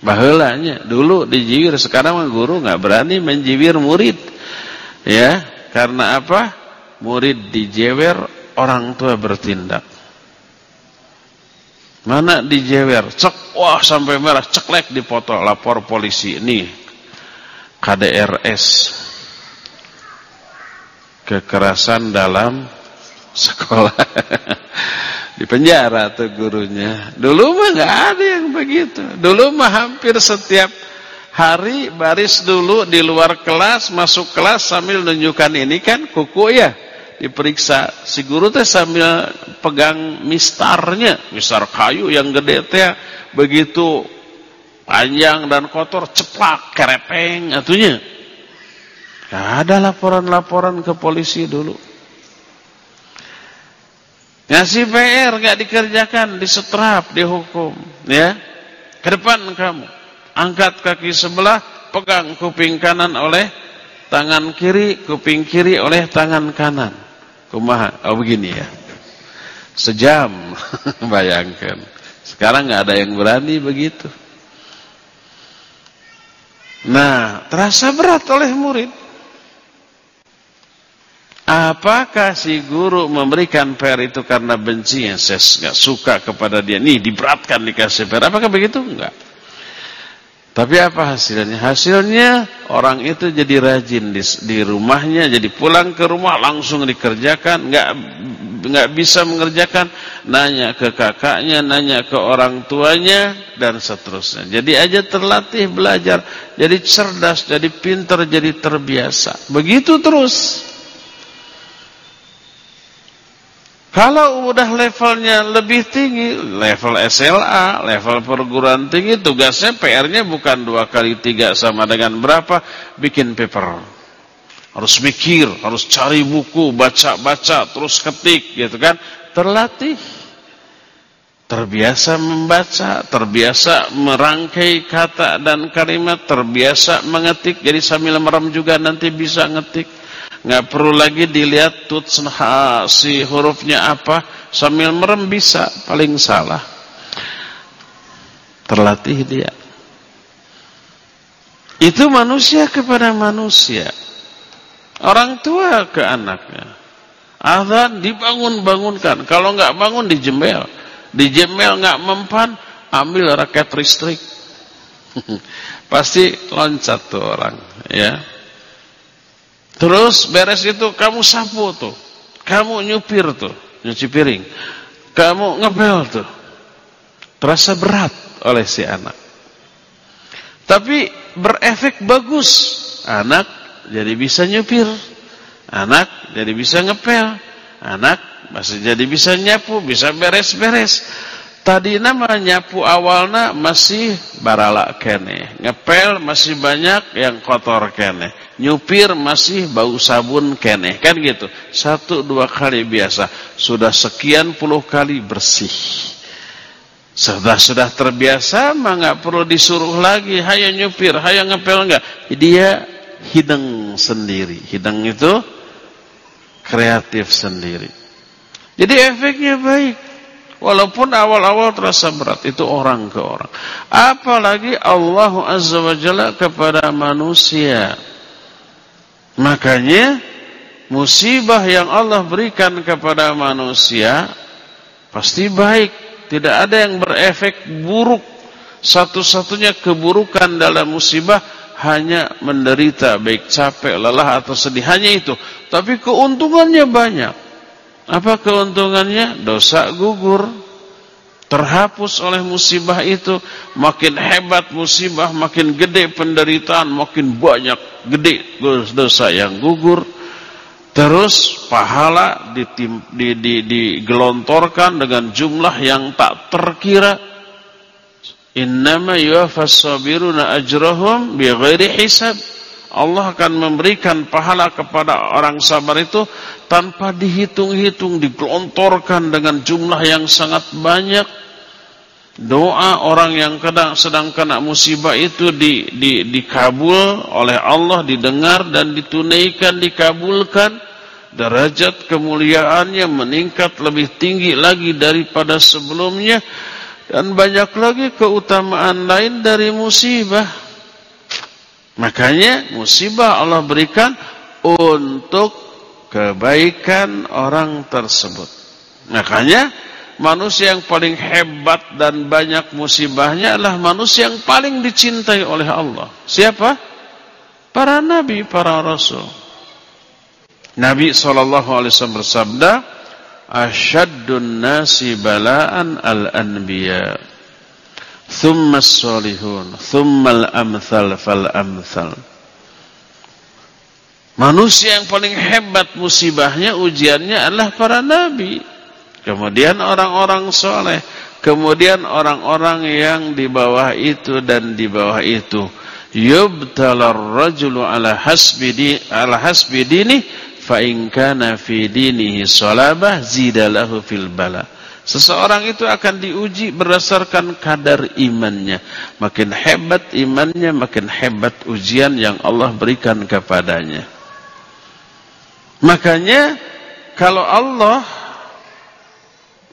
Bahelanya dulu dijiwir, sekarang guru nggak berani menjiwir murid. Ya, karena apa? Murid dijewer, orang tua bertindak. Mana dijewer? Cek, wah sampai merah, ceklek dipoto, lapor polisi. Nih, KDRS. Kekerasan dalam sekolah [LAUGHS] di penjara tuh gurunya. Dulu mah nggak ada yang begitu. Dulu mah hampir setiap hari baris dulu di luar kelas, masuk kelas sambil nunjukkan ini kan kuku ya diperiksa si guru teh sambil pegang mistarnya, mistar kayu yang gede teh begitu panjang dan kotor ceplak kerepeng atunya. Gak ada laporan-laporan ke polisi dulu. Ngasih PR nggak dikerjakan, disetrap, dihukum, ya. Ke depan kamu. Angkat kaki sebelah, pegang kuping kanan oleh tangan kiri, kuping kiri oleh tangan kanan. Kumaha? Oh begini ya. Sejam, [LAUGHS] bayangkan. Sekarang nggak ada yang berani begitu. Nah, terasa berat oleh murid. Apakah si guru memberikan PR itu karena benci yang saya nggak suka kepada dia? Nih diberatkan dikasih PR. Apakah begitu? Enggak. Tapi apa hasilnya? Hasilnya orang itu jadi rajin di, di rumahnya, jadi pulang ke rumah langsung dikerjakan, nggak nggak bisa mengerjakan, nanya ke kakaknya, nanya ke orang tuanya dan seterusnya. Jadi aja terlatih belajar, jadi cerdas, jadi pintar, jadi terbiasa. Begitu terus. Kalau udah levelnya lebih tinggi, level SLA, level perguruan tinggi, tugasnya PR-nya bukan dua kali tiga sama dengan berapa, bikin paper. Harus mikir, harus cari buku, baca-baca, terus ketik, gitu kan. Terlatih. Terbiasa membaca, terbiasa merangkai kata dan kalimat, terbiasa mengetik, jadi sambil merem juga nanti bisa ngetik nggak perlu lagi dilihat tuts si hurufnya apa sambil merem bisa paling salah. Terlatih dia. Itu manusia kepada manusia. Orang tua ke anaknya. Azan dibangun-bangunkan. Kalau nggak bangun dijemel. Dijemel nggak mempan ambil raket listrik. [LAUGHS] Pasti loncat tuh orang ya Terus beres itu kamu sapu tuh. Kamu nyupir tuh, nyuci piring. Kamu ngepel tuh. Terasa berat oleh si anak. Tapi berefek bagus. Anak jadi bisa nyupir. Anak jadi bisa ngepel. Anak masih jadi bisa nyapu, bisa beres-beres. Tadi nama nyapu awalnya masih barala kene. Ngepel masih banyak yang kotor kene. Nyupir masih bau sabun kene. Kan gitu. Satu dua kali biasa. Sudah sekian puluh kali bersih. Sudah sudah terbiasa mah nggak perlu disuruh lagi. Hayang nyupir, hayang ngepel enggak. Dia hidang sendiri. Hidang itu kreatif sendiri. Jadi efeknya baik. Walaupun awal-awal terasa berat itu orang ke orang. Apalagi Allah Azza wa Jalla kepada manusia. Makanya musibah yang Allah berikan kepada manusia pasti baik. Tidak ada yang berefek buruk. Satu-satunya keburukan dalam musibah hanya menderita baik capek, lelah atau sedih. Hanya itu. Tapi keuntungannya banyak. Apa keuntungannya? Dosa gugur. Terhapus oleh musibah itu. Makin hebat musibah, makin gede penderitaan, makin banyak gede dosa yang gugur. Terus pahala digelontorkan dengan jumlah yang tak terkira. Innama yuafas sabiruna ajrahum bighairi hisab. Allah akan memberikan pahala kepada orang sabar itu tanpa dihitung-hitung, digelontorkan dengan jumlah yang sangat banyak. Doa orang yang kadang sedang kena musibah itu di, di, dikabul oleh Allah, didengar dan ditunaikan, dikabulkan. Derajat kemuliaannya meningkat lebih tinggi lagi daripada sebelumnya. Dan banyak lagi keutamaan lain dari musibah. Makanya musibah Allah berikan untuk kebaikan orang tersebut. Makanya manusia yang paling hebat dan banyak musibahnya adalah manusia yang paling dicintai oleh Allah. Siapa? Para nabi, para rasul. Nabi SAW bersabda, Asyaddun nasi bala'an al-anbiya. Thumma salihun Thumma al-amthal fal-amthal. Manusia yang paling hebat musibahnya Ujiannya adalah para nabi. Kemudian orang-orang soleh Kemudian orang-orang yang di bawah itu dan di bawah itu. Yubtalar rajulu ala hasbi, di, ala hasbi dini fa in kana fi dinihi salabah zidalahu fil bala Seseorang itu akan diuji berdasarkan kadar imannya. Makin hebat imannya, makin hebat ujian yang Allah berikan kepadanya. Makanya kalau Allah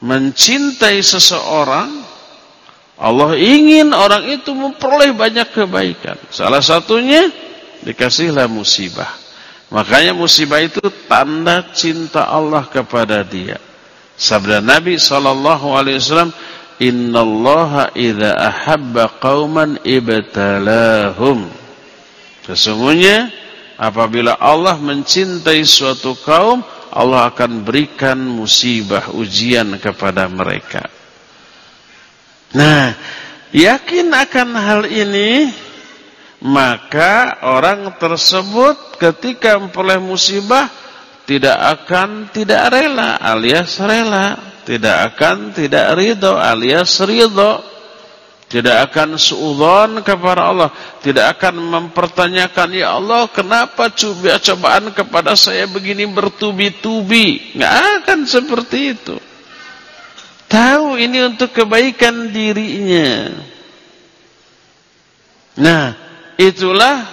mencintai seseorang, Allah ingin orang itu memperoleh banyak kebaikan. Salah satunya dikasihlah musibah. Makanya musibah itu tanda cinta Allah kepada dia. Sabda Nabi sallallahu alaihi wasallam, "Innallaha idza ahabba qauman ibtalahum." Sesungguhnya apabila Allah mencintai suatu kaum, Allah akan berikan musibah ujian kepada mereka. Nah, yakin akan hal ini, maka orang tersebut ketika memperoleh musibah tidak akan tidak rela alias rela, tidak akan tidak ridho alias ridho, tidak akan suudzon kepada Allah, tidak akan mempertanyakan ya Allah kenapa coba cobaan kepada saya begini bertubi-tubi, nggak akan seperti itu. Tahu ini untuk kebaikan dirinya. Nah, itulah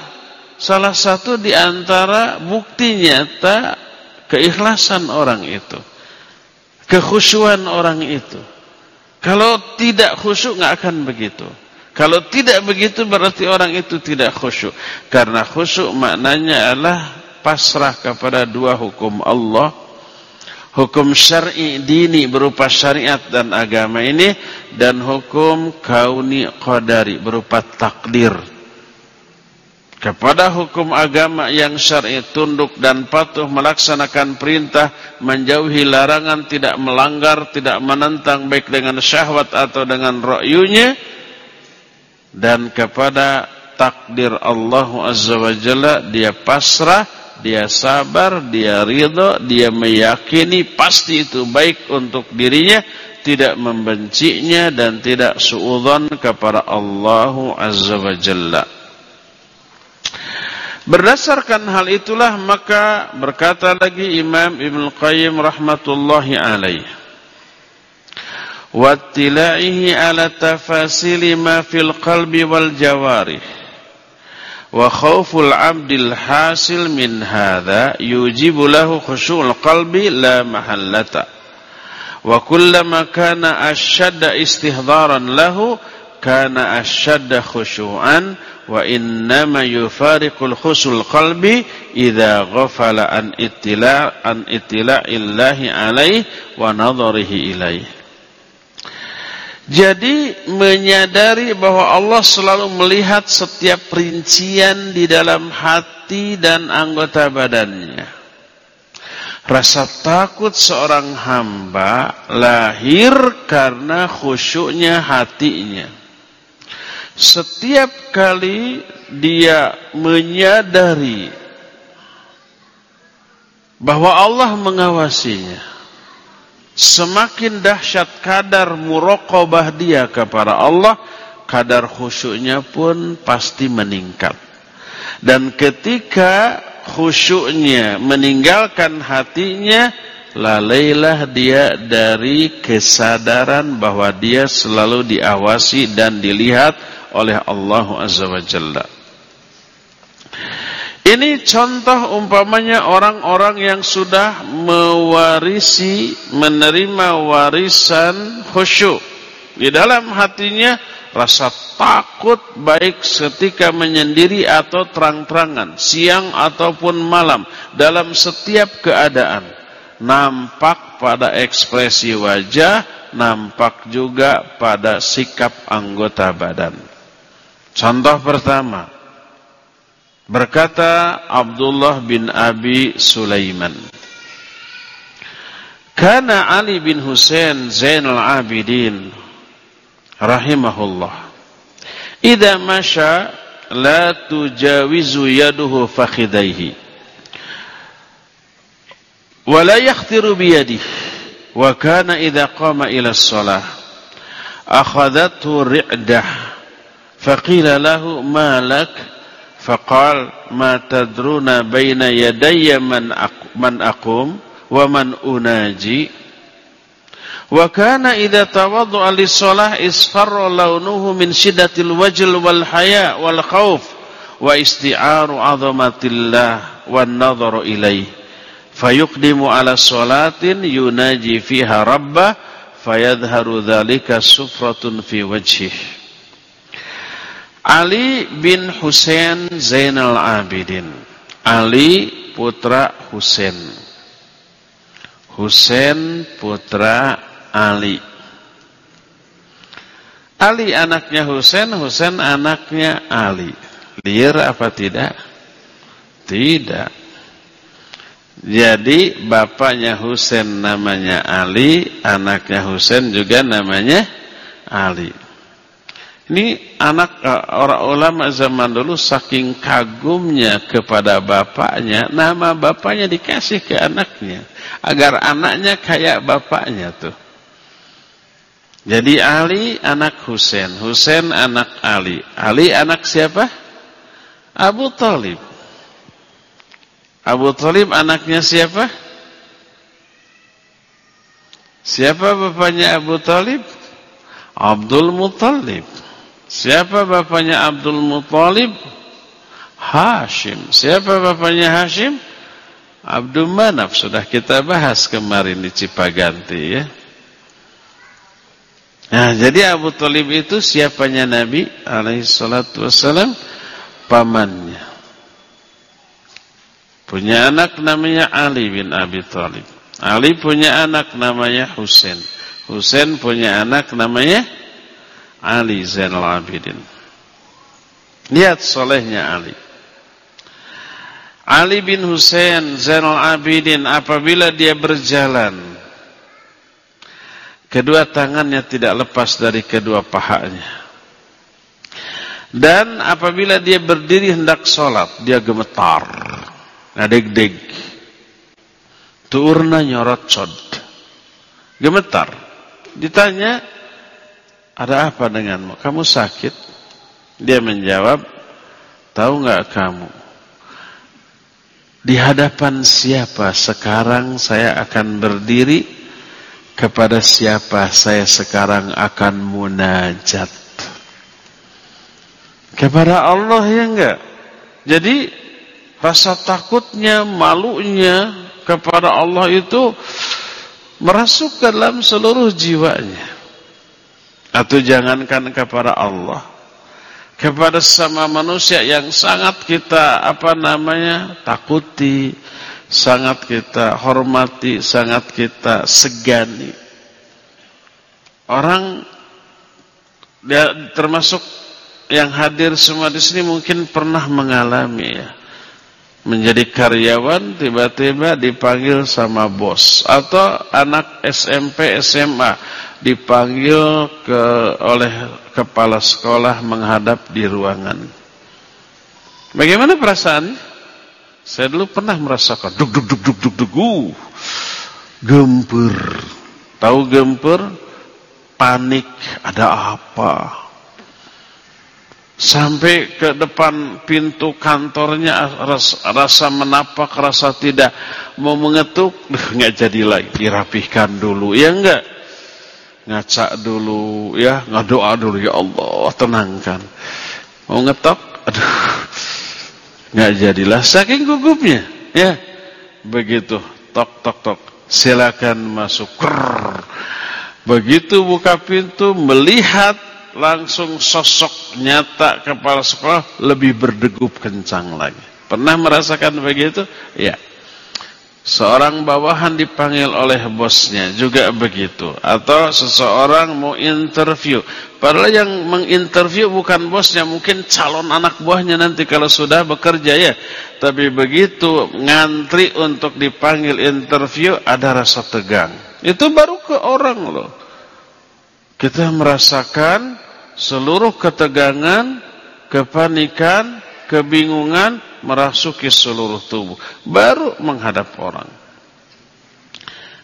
salah satu di antara bukti nyata keikhlasan orang itu, kekhusyuan orang itu. Kalau tidak khusyuk nggak akan begitu. Kalau tidak begitu berarti orang itu tidak khusyuk. Karena khusyuk maknanya adalah pasrah kepada dua hukum Allah. Hukum syar'i dini berupa syariat dan agama ini dan hukum kauni qadari berupa takdir kepada hukum agama yang syar'i tunduk dan patuh melaksanakan perintah menjauhi larangan tidak melanggar tidak menentang baik dengan syahwat atau dengan ra'yunya dan kepada takdir Allah Azza wa Jalla dia pasrah dia sabar dia ridha dia meyakini pasti itu baik untuk dirinya tidak membencinya dan tidak suudzon kepada Allah Azza wa Jalla Berdasarkan hal itulah maka berkata lagi Imam Ibn Qayyim rahmatullahi alaih. Wattila'ihi ala tafasili ma fil qalbi wal jawarih. Wa khawful abdil hasil min hadha yujibu lahu khusyul qalbi la mahallata. Wa kullama kana ashadda istihdaran lahu kana ashadda khusyu'an wa innama yufariqul khusul qalbi idza ghafala an ittila' an ittila'illahi alaih wa nadharihi ilaih jadi menyadari bahwa Allah selalu melihat setiap rincian di dalam hati dan anggota badannya. Rasa takut seorang hamba lahir karena khusyuknya hatinya. Setiap kali dia menyadari bahwa Allah mengawasinya, semakin dahsyat kadar muraqabah dia kepada Allah, kadar khusyuknya pun pasti meningkat. Dan ketika khusyuknya meninggalkan hatinya, lalailah dia dari kesadaran bahwa dia selalu diawasi dan dilihat oleh Allah Azza wa Jalla. Ini contoh umpamanya orang-orang yang sudah mewarisi, menerima warisan khusyuk. Di dalam hatinya rasa takut baik ketika menyendiri atau terang-terangan, siang ataupun malam, dalam setiap keadaan. Nampak pada ekspresi wajah, nampak juga pada sikap anggota badan. Contoh pertama. Berkata Abdullah bin Abi Sulaiman. Kana Ali bin Husain Zainal Abidin rahimahullah. Idza masya la tujawizu yaduhu fakhidaihi. Wa la yakhtiru bi wa kana idza qama ila as-salah akhadathu ri'dah فقيل له ما لك؟ فقال ما تدرون بين يدي من من أقوم ومن أناجي. وكان إذا توضأ للصلاة إصفر لونه من شدة الوجل والحياء والخوف واستعار عظمة الله والنظر إليه. فيقدم على صلاة يناجي فيها ربه فيظهر ذلك سفرة في وجهه. Ali bin Husain Zainal Abidin. Ali putra Husain. Husain putra Ali. Ali anaknya Husain, Husain anaknya Ali. Liar apa tidak? Tidak. Jadi bapaknya Husain namanya Ali, anaknya Husain juga namanya Ali. Ini anak uh, orang ulama zaman dulu saking kagumnya kepada bapaknya, nama bapaknya dikasih ke anaknya agar anaknya kayak bapaknya tuh. Jadi Ali anak Husain, Husain anak Ali. Ali anak siapa? Abu Talib. Abu Talib anaknya siapa? Siapa bapaknya Abu Talib? Abdul Muttalib. Siapa bapaknya Abdul Muttalib? Hashim. Siapa bapaknya Hashim? Abdul Manaf sudah kita bahas kemarin di Cipaganti ya. Nah, jadi Abu Talib itu siapanya Nabi alaihi salatu pamannya. Punya anak namanya Ali bin Abi Talib. Ali punya anak namanya Husain. Husain punya anak namanya Ali Zainal Abidin. Lihat solehnya Ali. Ali bin Hussein Zainal Abidin apabila dia berjalan kedua tangannya tidak lepas dari kedua pahanya. Dan apabila dia berdiri hendak sholat dia gemetar. Ngadeg-deg. Tuurna nyorot cod. Gemetar. Ditanya ada apa denganmu? Kamu sakit? Dia menjawab, tahu nggak kamu? Di hadapan siapa sekarang saya akan berdiri? Kepada siapa saya sekarang akan munajat? Kepada Allah ya enggak? Jadi rasa takutnya, malunya kepada Allah itu merasuk dalam seluruh jiwanya. Atau jangankan kepada Allah kepada sama manusia yang sangat kita apa namanya takuti, sangat kita hormati, sangat kita segani. Orang dia termasuk yang hadir semua di sini mungkin pernah mengalami ya. Menjadi karyawan tiba-tiba dipanggil sama bos atau anak SMP SMA dipanggil ke oleh kepala sekolah menghadap di ruangan. Bagaimana perasaan? Saya dulu pernah merasakan duk duk duk duk duk duk uh, gempur. Tahu gempur? Panik, ada apa? Sampai ke depan pintu kantornya rasa, rasa menapak, rasa tidak mau mengetuk, nggak jadi lagi, dirapihkan dulu. Ya enggak? Ngaca dulu ya, ngadoa dulu ya Allah, tenangkan. Mau ngetok, aduh. nggak jadilah saking gugupnya, ya. Begitu, tok tok tok. Silakan masuk. Krrr. Begitu buka pintu melihat langsung sosok nyata kepala sekolah lebih berdegup kencang lagi. Pernah merasakan begitu? Ya. Seorang bawahan dipanggil oleh bosnya juga begitu. Atau seseorang mau interview. Padahal yang menginterview bukan bosnya mungkin calon anak buahnya nanti kalau sudah bekerja ya. Tapi begitu ngantri untuk dipanggil interview ada rasa tegang. Itu baru ke orang loh. Kita merasakan seluruh ketegangan kepanikan kebingungan merasuki seluruh tubuh baru menghadap orang.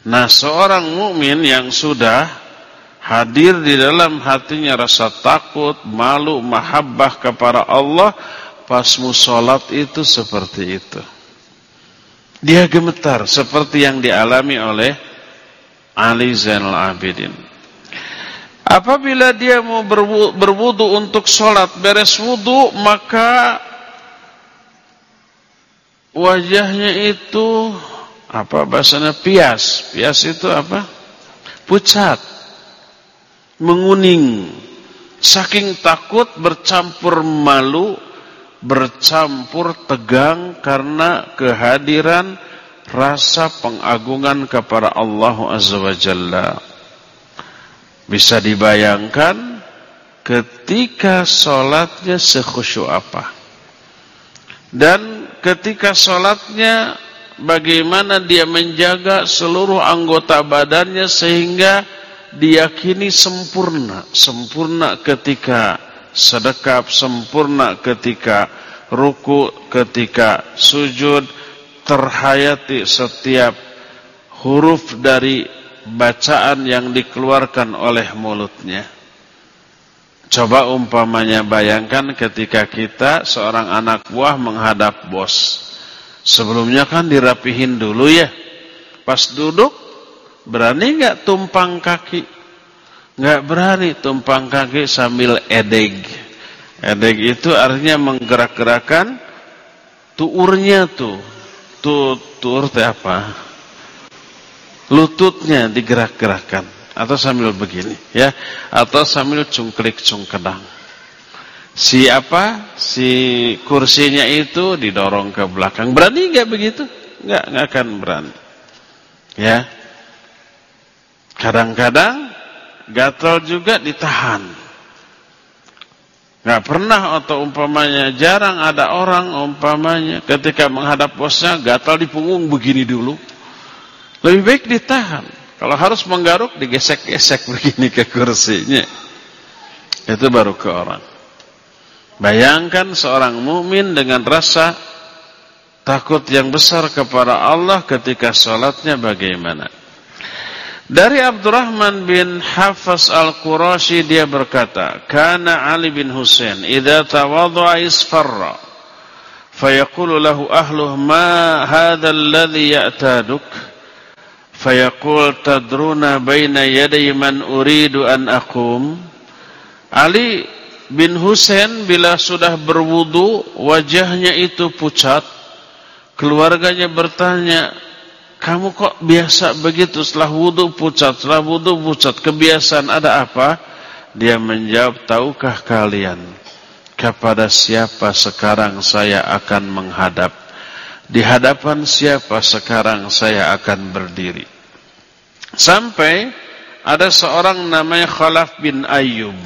Nah, seorang mukmin yang sudah hadir di dalam hatinya rasa takut, malu, mahabbah kepada Allah pas musolat itu seperti itu. Dia gemetar seperti yang dialami oleh Ali Zainal Abidin. Apabila dia mau berwudu untuk sholat, beres wudu, maka wajahnya itu apa bahasanya pias. Pias itu apa? Pucat. Menguning. Saking takut bercampur malu bercampur tegang karena kehadiran rasa pengagungan kepada Allah Azza wa Jalla. Bisa dibayangkan ketika sholatnya sekhusyuk apa. Dan ketika sholatnya bagaimana dia menjaga seluruh anggota badannya sehingga diyakini sempurna. Sempurna ketika sedekap sempurna ketika ruku, ketika sujud, terhayati setiap huruf dari bacaan yang dikeluarkan oleh mulutnya. Coba umpamanya bayangkan ketika kita seorang anak buah menghadap bos. Sebelumnya kan dirapihin dulu ya. Pas duduk berani nggak tumpang kaki? nggak berani tumpang kaki sambil edeg. Edeg itu artinya menggerak-gerakan tuurnya tuh. Tuh, tuur teh apa? Lututnya digerak-gerakan atau sambil begini ya, atau sambil cungklik cungkedang. Si apa? Si kursinya itu didorong ke belakang. Berani nggak begitu? Nggak, nggak akan berani. Ya. Kadang-kadang gatal juga ditahan. Gak pernah atau umpamanya jarang ada orang umpamanya ketika menghadap bosnya gatal di punggung begini dulu. Lebih baik ditahan. Kalau harus menggaruk digesek-gesek [LAUGHS] begini ke kursinya. Itu baru ke orang. Bayangkan seorang mukmin dengan rasa takut yang besar kepada Allah ketika sholatnya bagaimana. Dari Abdurrahman bin Hafaz Al-Qurashi dia berkata, "Kana Ali bin Husain idza tawadda'a isfarra, fayaqulu lahu ahluhu ma hadha alladhi ya'taduk?" Fayaqul tadruna baina yaday man uridu an aqum? Ali bin Husain bila sudah berwudu, wajahnya itu pucat. Keluarganya bertanya, kamu kok biasa begitu setelah wudhu pucat, setelah wudhu pucat, kebiasaan ada apa? Dia menjawab, tahukah kalian kepada siapa sekarang saya akan menghadap? Di hadapan siapa sekarang saya akan berdiri? Sampai ada seorang namanya Khalaf bin Ayyub.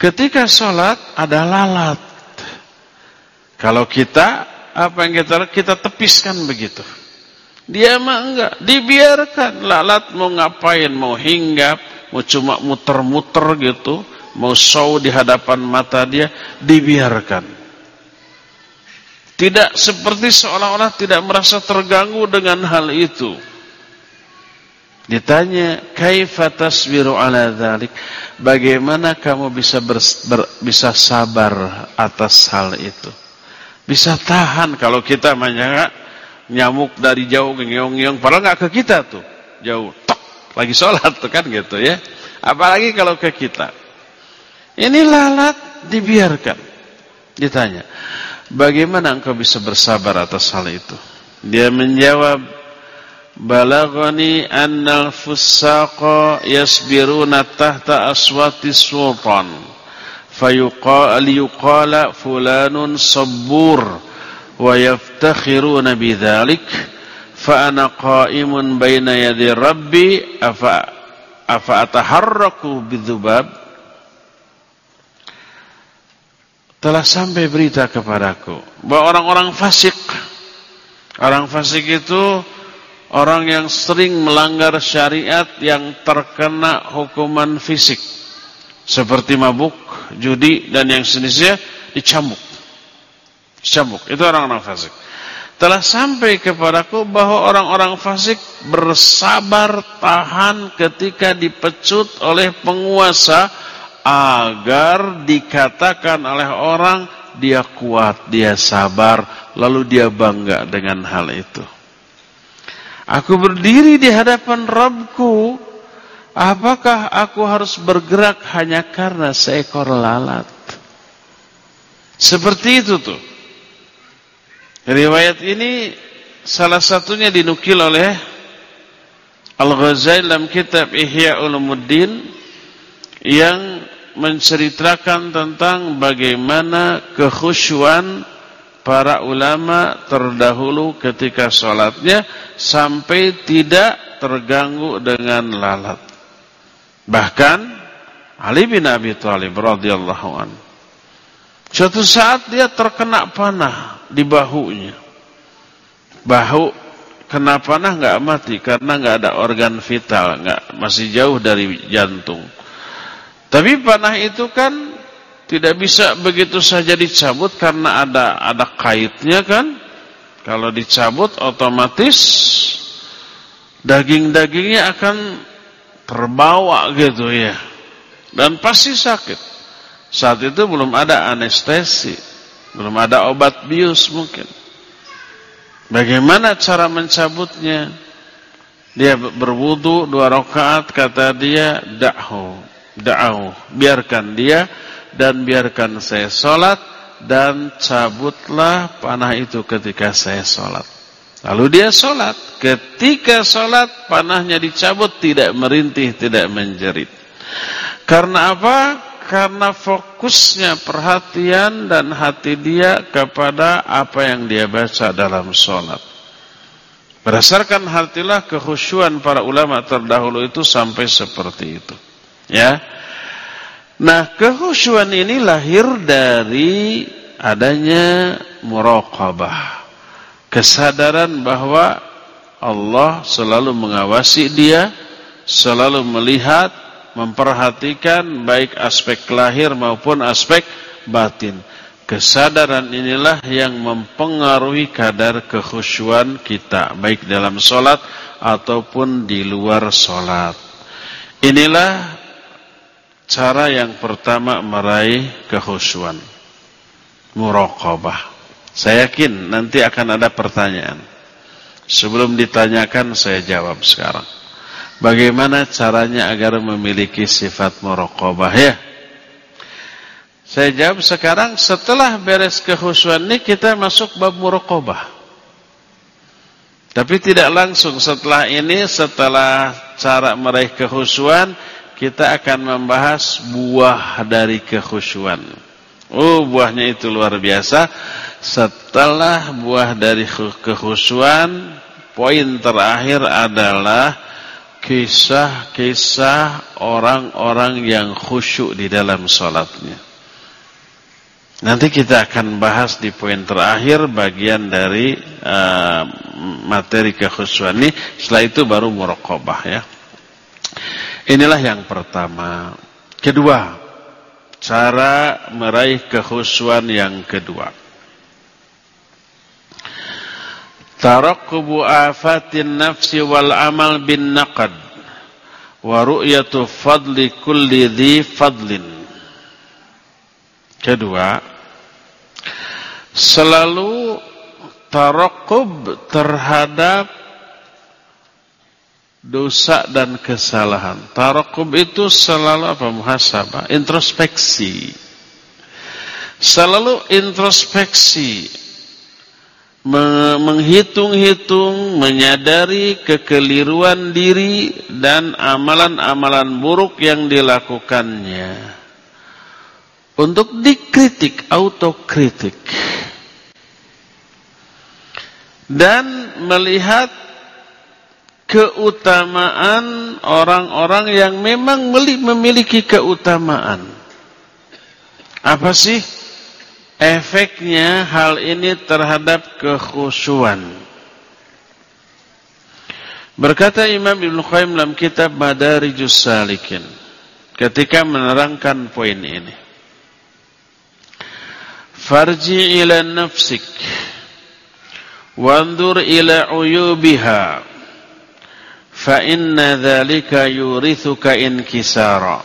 Ketika sholat ada lalat. Kalau kita, apa yang kita kita tepiskan begitu. Dia mah enggak, dibiarkan. Lalat mau ngapain, mau hinggap, mau cuma muter-muter gitu, mau show di hadapan mata dia, dibiarkan. Tidak seperti seolah-olah tidak merasa terganggu dengan hal itu. Ditanya, "Kaifa tasbiru ala dzalik?" Bagaimana kamu bisa ber, ber, bisa sabar atas hal itu? Bisa tahan kalau kita menyangka nyamuk dari jauh ngeong-ngeong padahal nggak ke kita tuh jauh tok lagi sholat tuh kan gitu ya apalagi kalau ke kita ini lalat dibiarkan ditanya bagaimana engkau bisa bersabar atas hal itu? Dia menjawab balagani annal fusaqa yasbiruna tahta aswati sultan fayuqala yuqala fulanun sabbur wa yaftakhiruna bidzalik fa ana qa'imun baina yadi rabbi afa afa ataharraku bidzubab telah sampai berita kepadaku bahwa orang-orang fasik orang fasik itu orang yang sering melanggar syariat yang terkena hukuman fisik seperti mabuk, judi dan yang sejenisnya dicambuk Cambuk. Itu orang-orang fasik. Telah sampai kepadaku bahwa orang-orang fasik bersabar tahan ketika dipecut oleh penguasa agar dikatakan oleh orang dia kuat, dia sabar, lalu dia bangga dengan hal itu. Aku berdiri di hadapan Rabbku, apakah aku harus bergerak hanya karena seekor lalat? Seperti itu tuh. Riwayat ini salah satunya dinukil oleh Al-Ghazali dalam kitab Ihya Ulumuddin yang menceritakan tentang bagaimana kekhusyuan para ulama terdahulu ketika sholatnya sampai tidak terganggu dengan lalat. Bahkan Ali bin Abi Thalib radhiyallahu an. Suatu saat dia terkena panah di bahunya. Bahu Kena panah nggak mati karena nggak ada organ vital, nggak masih jauh dari jantung. Tapi panah itu kan tidak bisa begitu saja dicabut karena ada ada kaitnya kan. Kalau dicabut otomatis daging-dagingnya akan terbawa gitu ya. Dan pasti sakit. Saat itu belum ada anestesi, belum ada obat bius mungkin. Bagaimana cara mencabutnya? Dia berwudu dua rakaat kata dia da'hu, da'hu, biarkan dia dan biarkan saya salat dan cabutlah panah itu ketika saya salat. Lalu dia salat. Ketika salat panahnya dicabut tidak merintih, tidak menjerit. Karena apa? karena fokusnya perhatian dan hati dia kepada apa yang dia baca dalam sholat. Berdasarkan hatilah kekhusyuan para ulama terdahulu itu sampai seperti itu. Ya. Nah, kekhusyuan ini lahir dari adanya muraqabah. Kesadaran bahwa Allah selalu mengawasi dia, selalu melihat memperhatikan baik aspek lahir maupun aspek batin. Kesadaran inilah yang mempengaruhi kadar kekhusyuan kita baik dalam solat ataupun di luar solat. Inilah cara yang pertama meraih kekhusyuan. Muraqabah. Saya yakin nanti akan ada pertanyaan. Sebelum ditanyakan saya jawab sekarang. Bagaimana caranya agar memiliki sifat muraqabah ya? Saya jawab sekarang setelah beres kehusuan ini kita masuk bab muraqabah. Tapi tidak langsung setelah ini setelah cara meraih kehusuan kita akan membahas buah dari kehusuan. Oh, buahnya itu luar biasa. Setelah buah dari kehusuan, poin terakhir adalah kisah-kisah orang-orang yang khusyuk di dalam sholatnya. Nanti kita akan bahas di poin terakhir bagian dari uh, materi kekhusyuan ini. Setelah itu baru muraqabah ya. Inilah yang pertama. Kedua, cara meraih kekhusyuan yang kedua. tarakkubu afatin nafsi wal amal bin naqad wa ru'yatu fadli kulli dhi fadlin kedua selalu tarakub terhadap dosa dan kesalahan tarakub itu selalu apa muhasabah introspeksi selalu introspeksi menghitung-hitung, menyadari kekeliruan diri dan amalan-amalan buruk yang dilakukannya. Untuk dikritik, autokritik. Dan melihat keutamaan orang-orang yang memang memiliki keutamaan. Apa sih? efeknya hal ini terhadap kekhusyuan. Berkata Imam Ibn Qayyim dalam kitab Madarijus Salikin ketika menerangkan poin ini. Farji ila nafsik wanzur ila uyubiha fa inna dhalika yurithuka inkisara.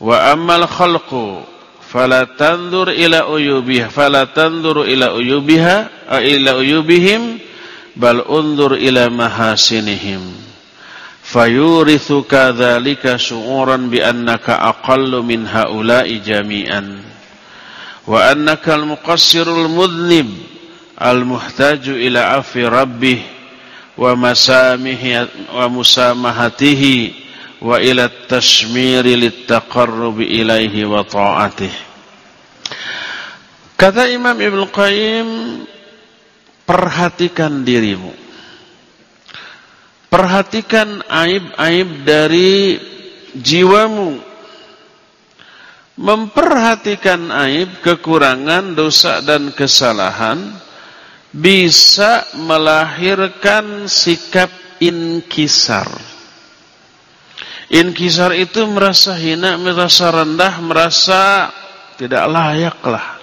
Wa ammal khalqu fala tanzur ila uyubiha fala tanzur ila uyubiha ila uyubihim bal unzur ila mahasinihim. Fayurithu kadzalika syu'uran bi annaka aqallu min haula'i jami'an. Wa annaka al-muqassirul mudhnib al-muhtaju ila afi rabbih wa masamihi wa musamahatihi wa ila tashmiri littaqarrubi ilaihi wa ta'atih. Kata Imam Ibn Qayyim, perhatikan dirimu. Perhatikan aib-aib dari jiwamu. Memperhatikan aib, kekurangan, dosa dan kesalahan bisa melahirkan sikap inkisar Inkisar itu merasa hina, merasa rendah, merasa tidak layak lah.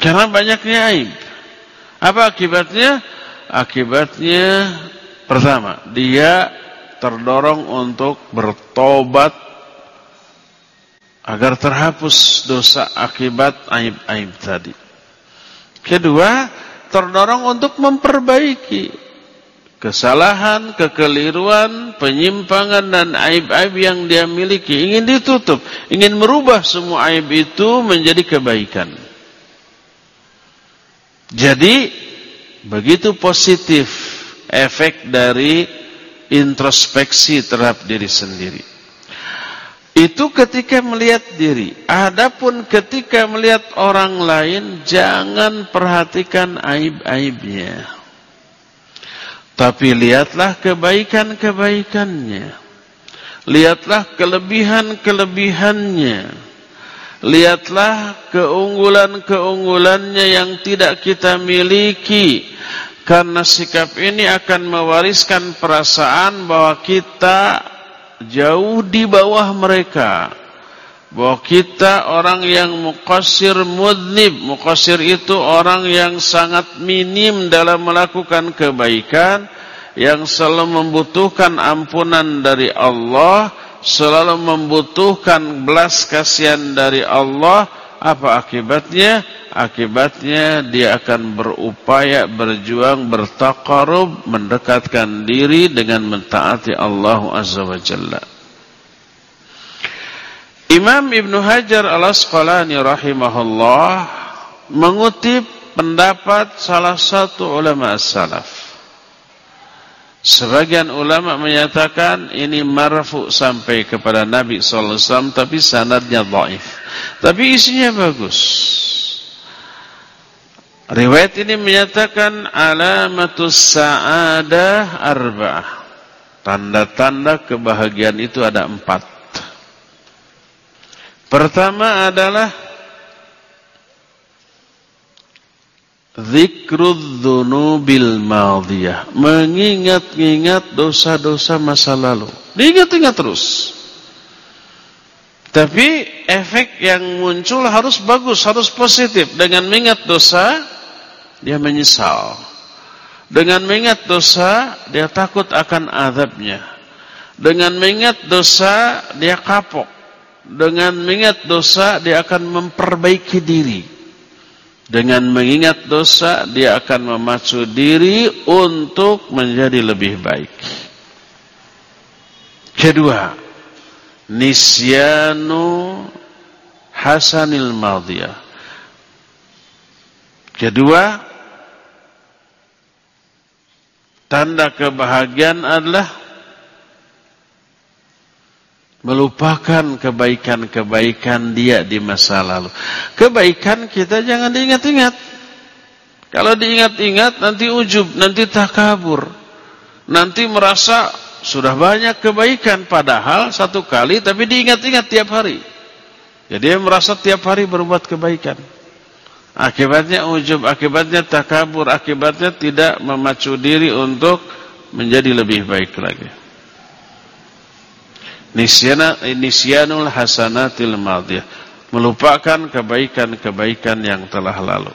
Karena banyaknya aib. Apa akibatnya? Akibatnya pertama, dia terdorong untuk bertobat agar terhapus dosa akibat aib-aib tadi. Kedua, terdorong untuk memperbaiki kesalahan, kekeliruan, penyimpangan dan aib-aib yang dia miliki ingin ditutup, ingin merubah semua aib itu menjadi kebaikan. Jadi begitu positif efek dari introspeksi terhadap diri sendiri. Itu ketika melihat diri. Adapun ketika melihat orang lain jangan perhatikan aib-aibnya. Tapi lihatlah kebaikan-kebaikannya. Lihatlah kelebihan-kelebihannya. Lihatlah keunggulan-keunggulannya yang tidak kita miliki. Karena sikap ini akan mewariskan perasaan bahwa kita jauh di bawah mereka. Bahwa kita orang yang mukasir mudnib mukasir itu orang yang sangat minim dalam melakukan kebaikan. Yang selalu membutuhkan ampunan dari Allah. Selalu membutuhkan belas kasihan dari Allah apa akibatnya akibatnya dia akan berupaya berjuang bertaqarrub mendekatkan diri dengan mentaati Allah azza wa jalla Imam Ibn Hajar al-Asqalani rahimahullah mengutip pendapat salah satu ulama as-salaf. Sebagian ulama menyatakan ini marfu sampai kepada Nabi sallallahu alaihi wasallam tapi sanadnya dhaif. Tapi isinya bagus. Riwayat ini menyatakan alamatus sa'adah arba'ah. Tanda-tanda kebahagiaan itu ada empat. Pertama adalah Zikrul dzunubil madiyah. Mengingat-ingat dosa-dosa masa lalu. Diingat-ingat terus. Tapi efek yang muncul harus bagus, harus positif. Dengan mengingat dosa Dia menyesal. Dengan mengingat dosa Dia takut akan azabnya. Dengan mengingat dosa Dia kapok. Dengan mengingat dosa dia akan memperbaiki diri. Dengan mengingat dosa dia akan memacu diri untuk menjadi lebih baik. Kedua, nisyanu hasanil madiyah. Kedua, tanda kebahagiaan adalah melupakan kebaikan-kebaikan dia di masa lalu. Kebaikan kita jangan diingat-ingat. Kalau diingat-ingat nanti ujub, nanti takabur. Nanti merasa sudah banyak kebaikan padahal satu kali tapi diingat-ingat tiap hari. Jadi dia merasa tiap hari berbuat kebaikan. Akibatnya ujub, akibatnya takabur, akibatnya tidak memacu diri untuk menjadi lebih baik lagi. Nisyana nisyanul hasanatil madiyah. Melupakan kebaikan-kebaikan yang telah lalu.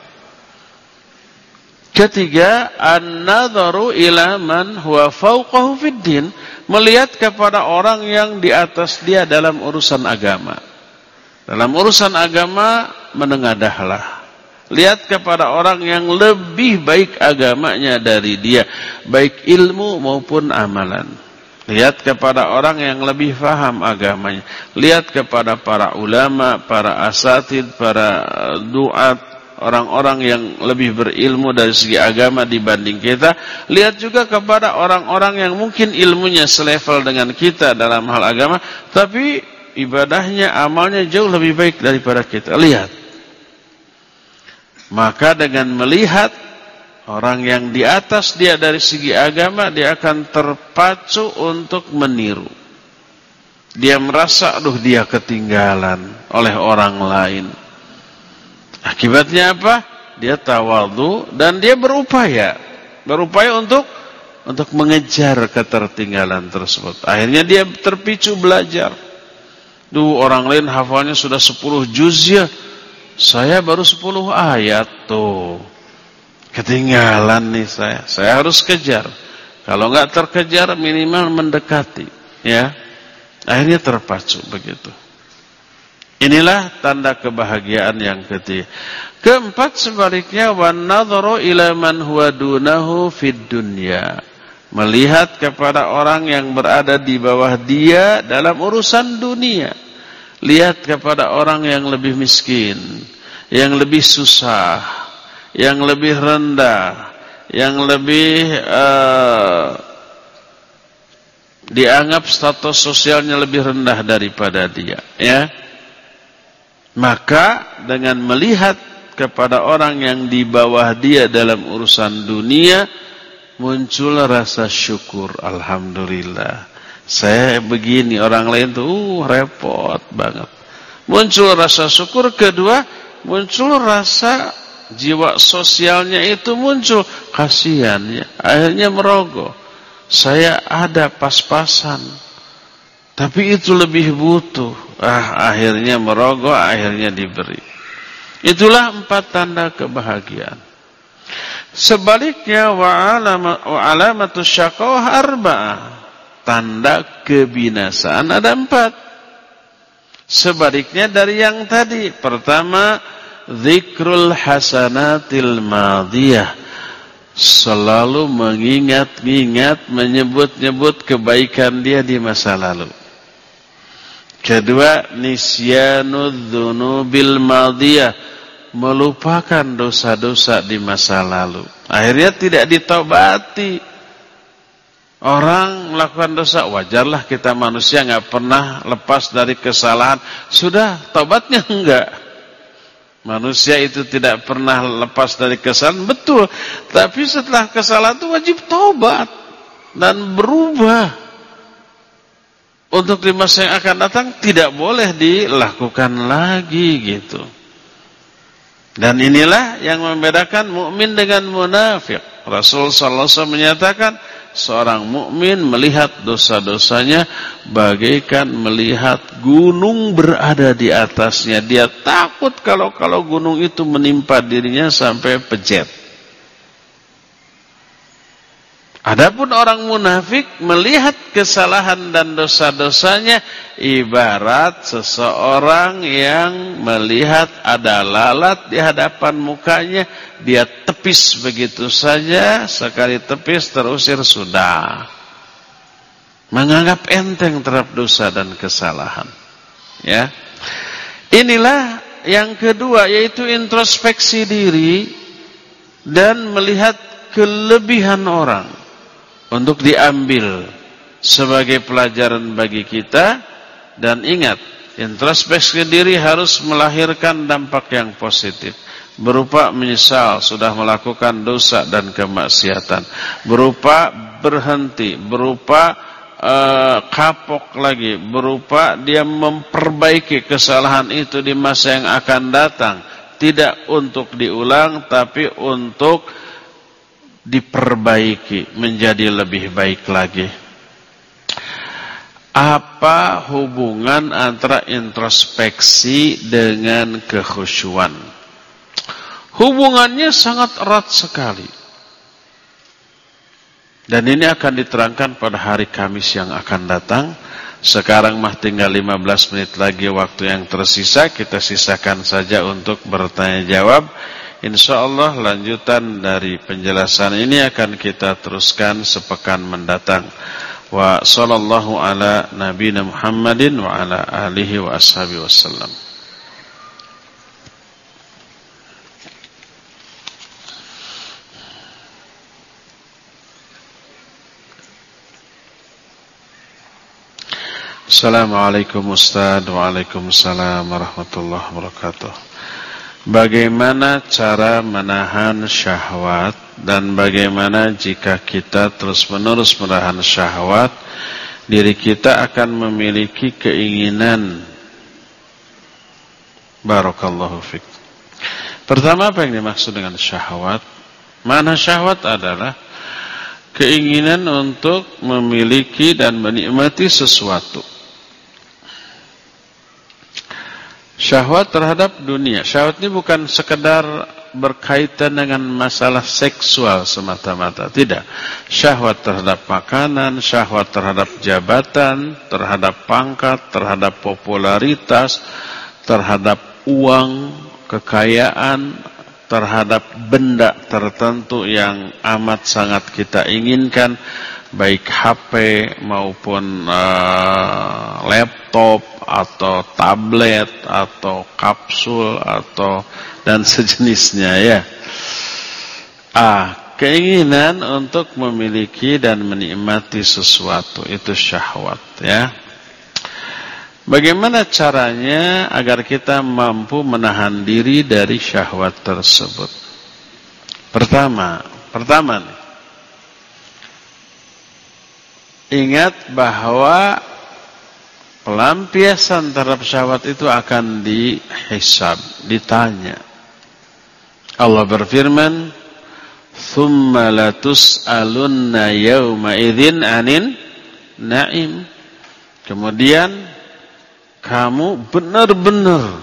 Ketiga, an-nadharu ila man huwa fawqahu fid melihat kepada orang yang di atas dia dalam urusan agama. Dalam urusan agama menengadahlah. Lihat kepada orang yang lebih baik agamanya dari dia, baik ilmu maupun amalan. Lihat kepada orang yang lebih faham agamanya. Lihat kepada para ulama, para asatid, para duat, orang-orang yang lebih berilmu dari segi agama dibanding kita. Lihat juga kepada orang-orang yang mungkin ilmunya selevel dengan kita dalam hal agama, tapi ibadahnya, amalnya jauh lebih baik daripada kita. Lihat. Maka dengan melihat orang yang di atas dia dari segi agama, dia akan terpacu untuk meniru. Dia merasa, aduh dia ketinggalan oleh orang lain. Akibatnya apa? Dia tawadu dan dia berupaya. Berupaya untuk untuk mengejar ketertinggalan tersebut. Akhirnya dia terpicu belajar. Duh orang lain hafalnya sudah 10 juz ya. Saya baru 10 ayat tuh. Ketinggalan nih saya. Saya harus kejar. Kalau enggak terkejar minimal mendekati, ya. Akhirnya terpacu begitu. Inilah tanda kebahagiaan yang ketiga. Keempat sebaliknya wan nadharu ila man huwa dunahu fid dunya. Melihat kepada orang yang berada di bawah dia dalam urusan dunia. Lihat kepada orang yang lebih miskin, yang lebih susah, yang lebih rendah, yang lebih uh, dianggap status sosialnya lebih rendah daripada dia, ya. Maka dengan melihat kepada orang yang di bawah dia dalam urusan dunia muncul rasa syukur alhamdulillah saya begini, orang lain tuh uh, repot banget. Muncul rasa syukur kedua, muncul rasa jiwa sosialnya itu muncul kasihan ya. Akhirnya merogoh. Saya ada pas-pasan. Tapi itu lebih butuh. Ah, akhirnya merogoh, akhirnya diberi. Itulah empat tanda kebahagiaan. Sebaliknya wa alamatus syaqawah arba'ah tanda kebinasaan ada empat. Sebaliknya dari yang tadi. Pertama, zikrul hasanatil madiyah. Selalu mengingat-ingat, menyebut-nyebut kebaikan dia di masa lalu. Kedua, nisyanud dhunubil madiyah. Melupakan dosa-dosa di masa lalu. Akhirnya tidak ditobati Orang melakukan dosa wajarlah kita manusia nggak pernah lepas dari kesalahan. Sudah tobatnya enggak. Manusia itu tidak pernah lepas dari kesalahan betul. Tapi setelah kesalahan itu wajib tobat dan berubah. Untuk di masa yang akan datang tidak boleh dilakukan lagi gitu. Dan inilah yang membedakan mukmin dengan munafik. Rasul sallallahu alaihi wasallam menyatakan seorang mukmin melihat dosa-dosanya bagaikan melihat gunung berada di atasnya. Dia takut kalau kalau gunung itu menimpa dirinya sampai pejet. Adapun orang munafik melihat kesalahan dan dosa-dosanya ibarat seseorang yang melihat ada lalat di hadapan mukanya, dia tepis begitu saja, sekali tepis terusir sudah. Menganggap enteng terhadap dosa dan kesalahan. Ya. Inilah yang kedua yaitu introspeksi diri dan melihat kelebihan orang untuk diambil sebagai pelajaran bagi kita. Dan ingat introspeksi diri harus melahirkan dampak yang positif. Berupa menyesal sudah melakukan dosa dan kemaksiatan. Berupa berhenti berupa uh, kapok lagi. Berupa dia memperbaiki kesalahan itu di masa yang akan datang. Tidak untuk diulang tapi untuk diperbaiki menjadi lebih baik lagi. Apa hubungan antara introspeksi dengan kekhusyuan? Hubungannya sangat erat sekali. Dan ini akan diterangkan pada hari Kamis yang akan datang Sekarang mah tinggal 15 menit lagi waktu yang tersisa Kita sisakan saja untuk bertanya jawab Insya Allah lanjutan dari penjelasan ini akan kita teruskan sepekan mendatang. Wa sallallahu ala nabina Muhammadin wa ala alihi wa ashabi wassalam. Assalamualaikum Ustaz. Waalaikumsalam warahmatullahi wabarakatuh Bagaimana cara menahan syahwat Dan bagaimana jika kita terus menerus menahan syahwat Diri kita akan memiliki keinginan? Barakallahu fiqh Pertama apa yang dimaksud dengan syahwat? Mana syahwat adalah Keinginan untuk memiliki dan menikmati sesuatu Syahwat terhadap dunia. Syahwat ini bukan sekedar berkaitan dengan masalah seksual semata-mata. Tidak. Syahwat terhadap makanan, syahwat terhadap jabatan, terhadap pangkat, terhadap popularitas, terhadap uang, kekayaan, terhadap benda tertentu yang amat sangat kita inginkan baik HP maupun uh, laptop atau tablet atau kapsul atau dan sejenisnya ya. Ah, keinginan untuk memiliki dan menikmati sesuatu itu syahwat ya. Bagaimana caranya agar kita mampu menahan diri dari syahwat tersebut? Pertama, pertama nih Ingat bahwa pelampiasan terhadap syahwat itu akan dihisab, ditanya. Allah berfirman, "Tsumma latus'alunna yawma idzin 'anin na'im." Kemudian kamu benar-benar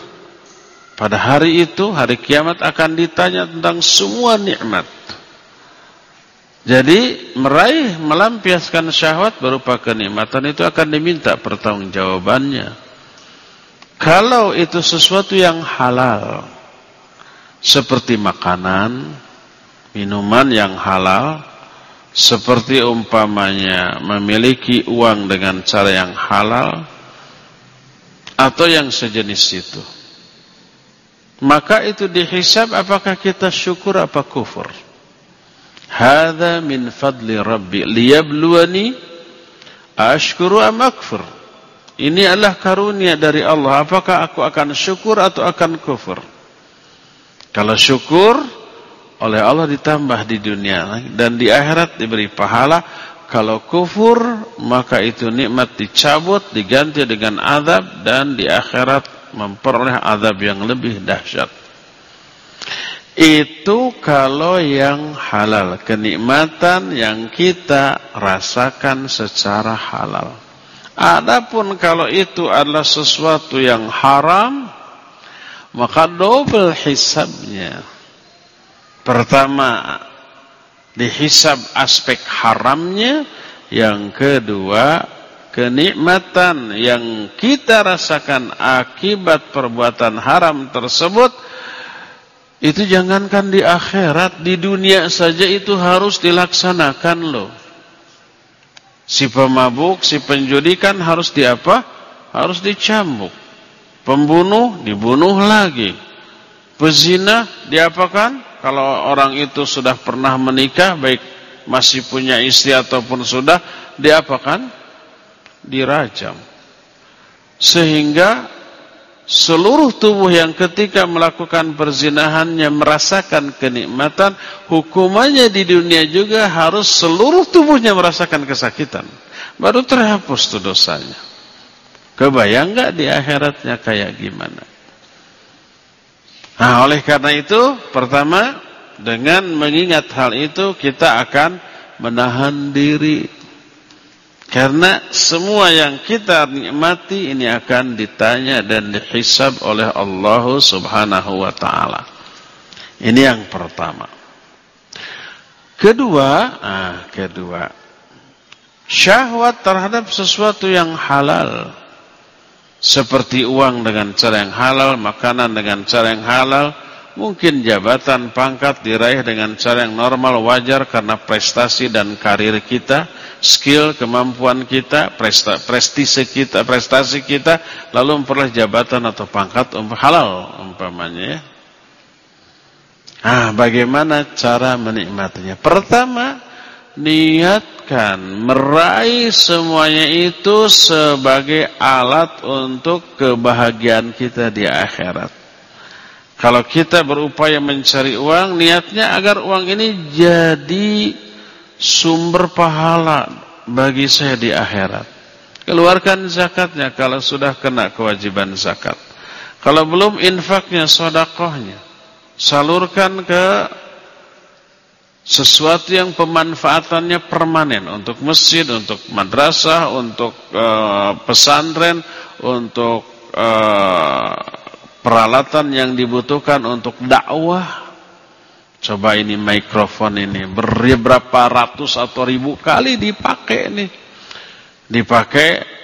pada hari itu, hari kiamat akan ditanya tentang semua nikmat. Jadi meraih melampiaskan syahwat berupa kenikmatan itu akan diminta pertanggungjawabannya. Kalau itu sesuatu yang halal seperti makanan, minuman yang halal, seperti umpamanya memiliki uang dengan cara yang halal atau yang sejenis itu. Maka itu dihisab apakah kita syukur apa kufur. Hada min fadli Rabbi liyabluwani ashkuru am akfur. Ini adalah karunia dari Allah. Apakah aku akan syukur atau akan kufur? Kalau syukur, oleh Allah ditambah di dunia dan di akhirat diberi pahala. Kalau kufur, maka itu nikmat dicabut, diganti dengan azab dan di akhirat memperoleh azab yang lebih dahsyat. Itu kalau yang halal, kenikmatan yang kita rasakan secara halal. Adapun kalau itu adalah sesuatu yang haram, maka double hisabnya. Pertama, dihisab aspek haramnya, yang kedua, kenikmatan yang kita rasakan akibat perbuatan haram tersebut itu jangankan di akhirat, di dunia saja itu harus dilaksanakan loh. Si pemabuk, si penjudi kan harus diapa? Harus dicambuk. Pembunuh dibunuh lagi. Pezina diapakan? Kalau orang itu sudah pernah menikah, baik masih punya istri ataupun sudah, diapakan? Dirajam. Sehingga seluruh tubuh yang ketika melakukan perzinahannya merasakan kenikmatan, hukumannya di dunia juga harus seluruh tubuhnya merasakan kesakitan. Baru terhapus tuh dosanya. Kebayang gak di akhiratnya kayak gimana? Nah, oleh karena itu, pertama, dengan mengingat hal itu, kita akan menahan diri karena semua yang kita nikmati ini akan ditanya dan dihisab oleh Allah Subhanahu wa taala. Ini yang pertama. Kedua, ah kedua. Syahwat terhadap sesuatu yang halal. Seperti uang dengan cara yang halal, makanan dengan cara yang halal, mungkin jabatan, pangkat diraih dengan cara yang normal, wajar karena prestasi dan karir kita, skill, kemampuan kita, presta, prestise kita, prestasi kita, lalu memperoleh jabatan atau pangkat halal umpamanya ya. Ah, bagaimana cara menikmatinya? Pertama, niatkan meraih semuanya itu sebagai alat untuk kebahagiaan kita di akhirat. Kalau kita berupaya mencari uang, niatnya agar uang ini jadi sumber pahala bagi saya di akhirat. Keluarkan zakatnya kalau sudah kena kewajiban zakat. Kalau belum infaknya, sodakohnya salurkan ke sesuatu yang pemanfaatannya permanen untuk masjid, untuk madrasah, untuk uh, pesantren, untuk uh, peralatan yang dibutuhkan untuk dakwah. Coba ini mikrofon ini berapa ratus atau ribu kali dipakai nih. Dipakai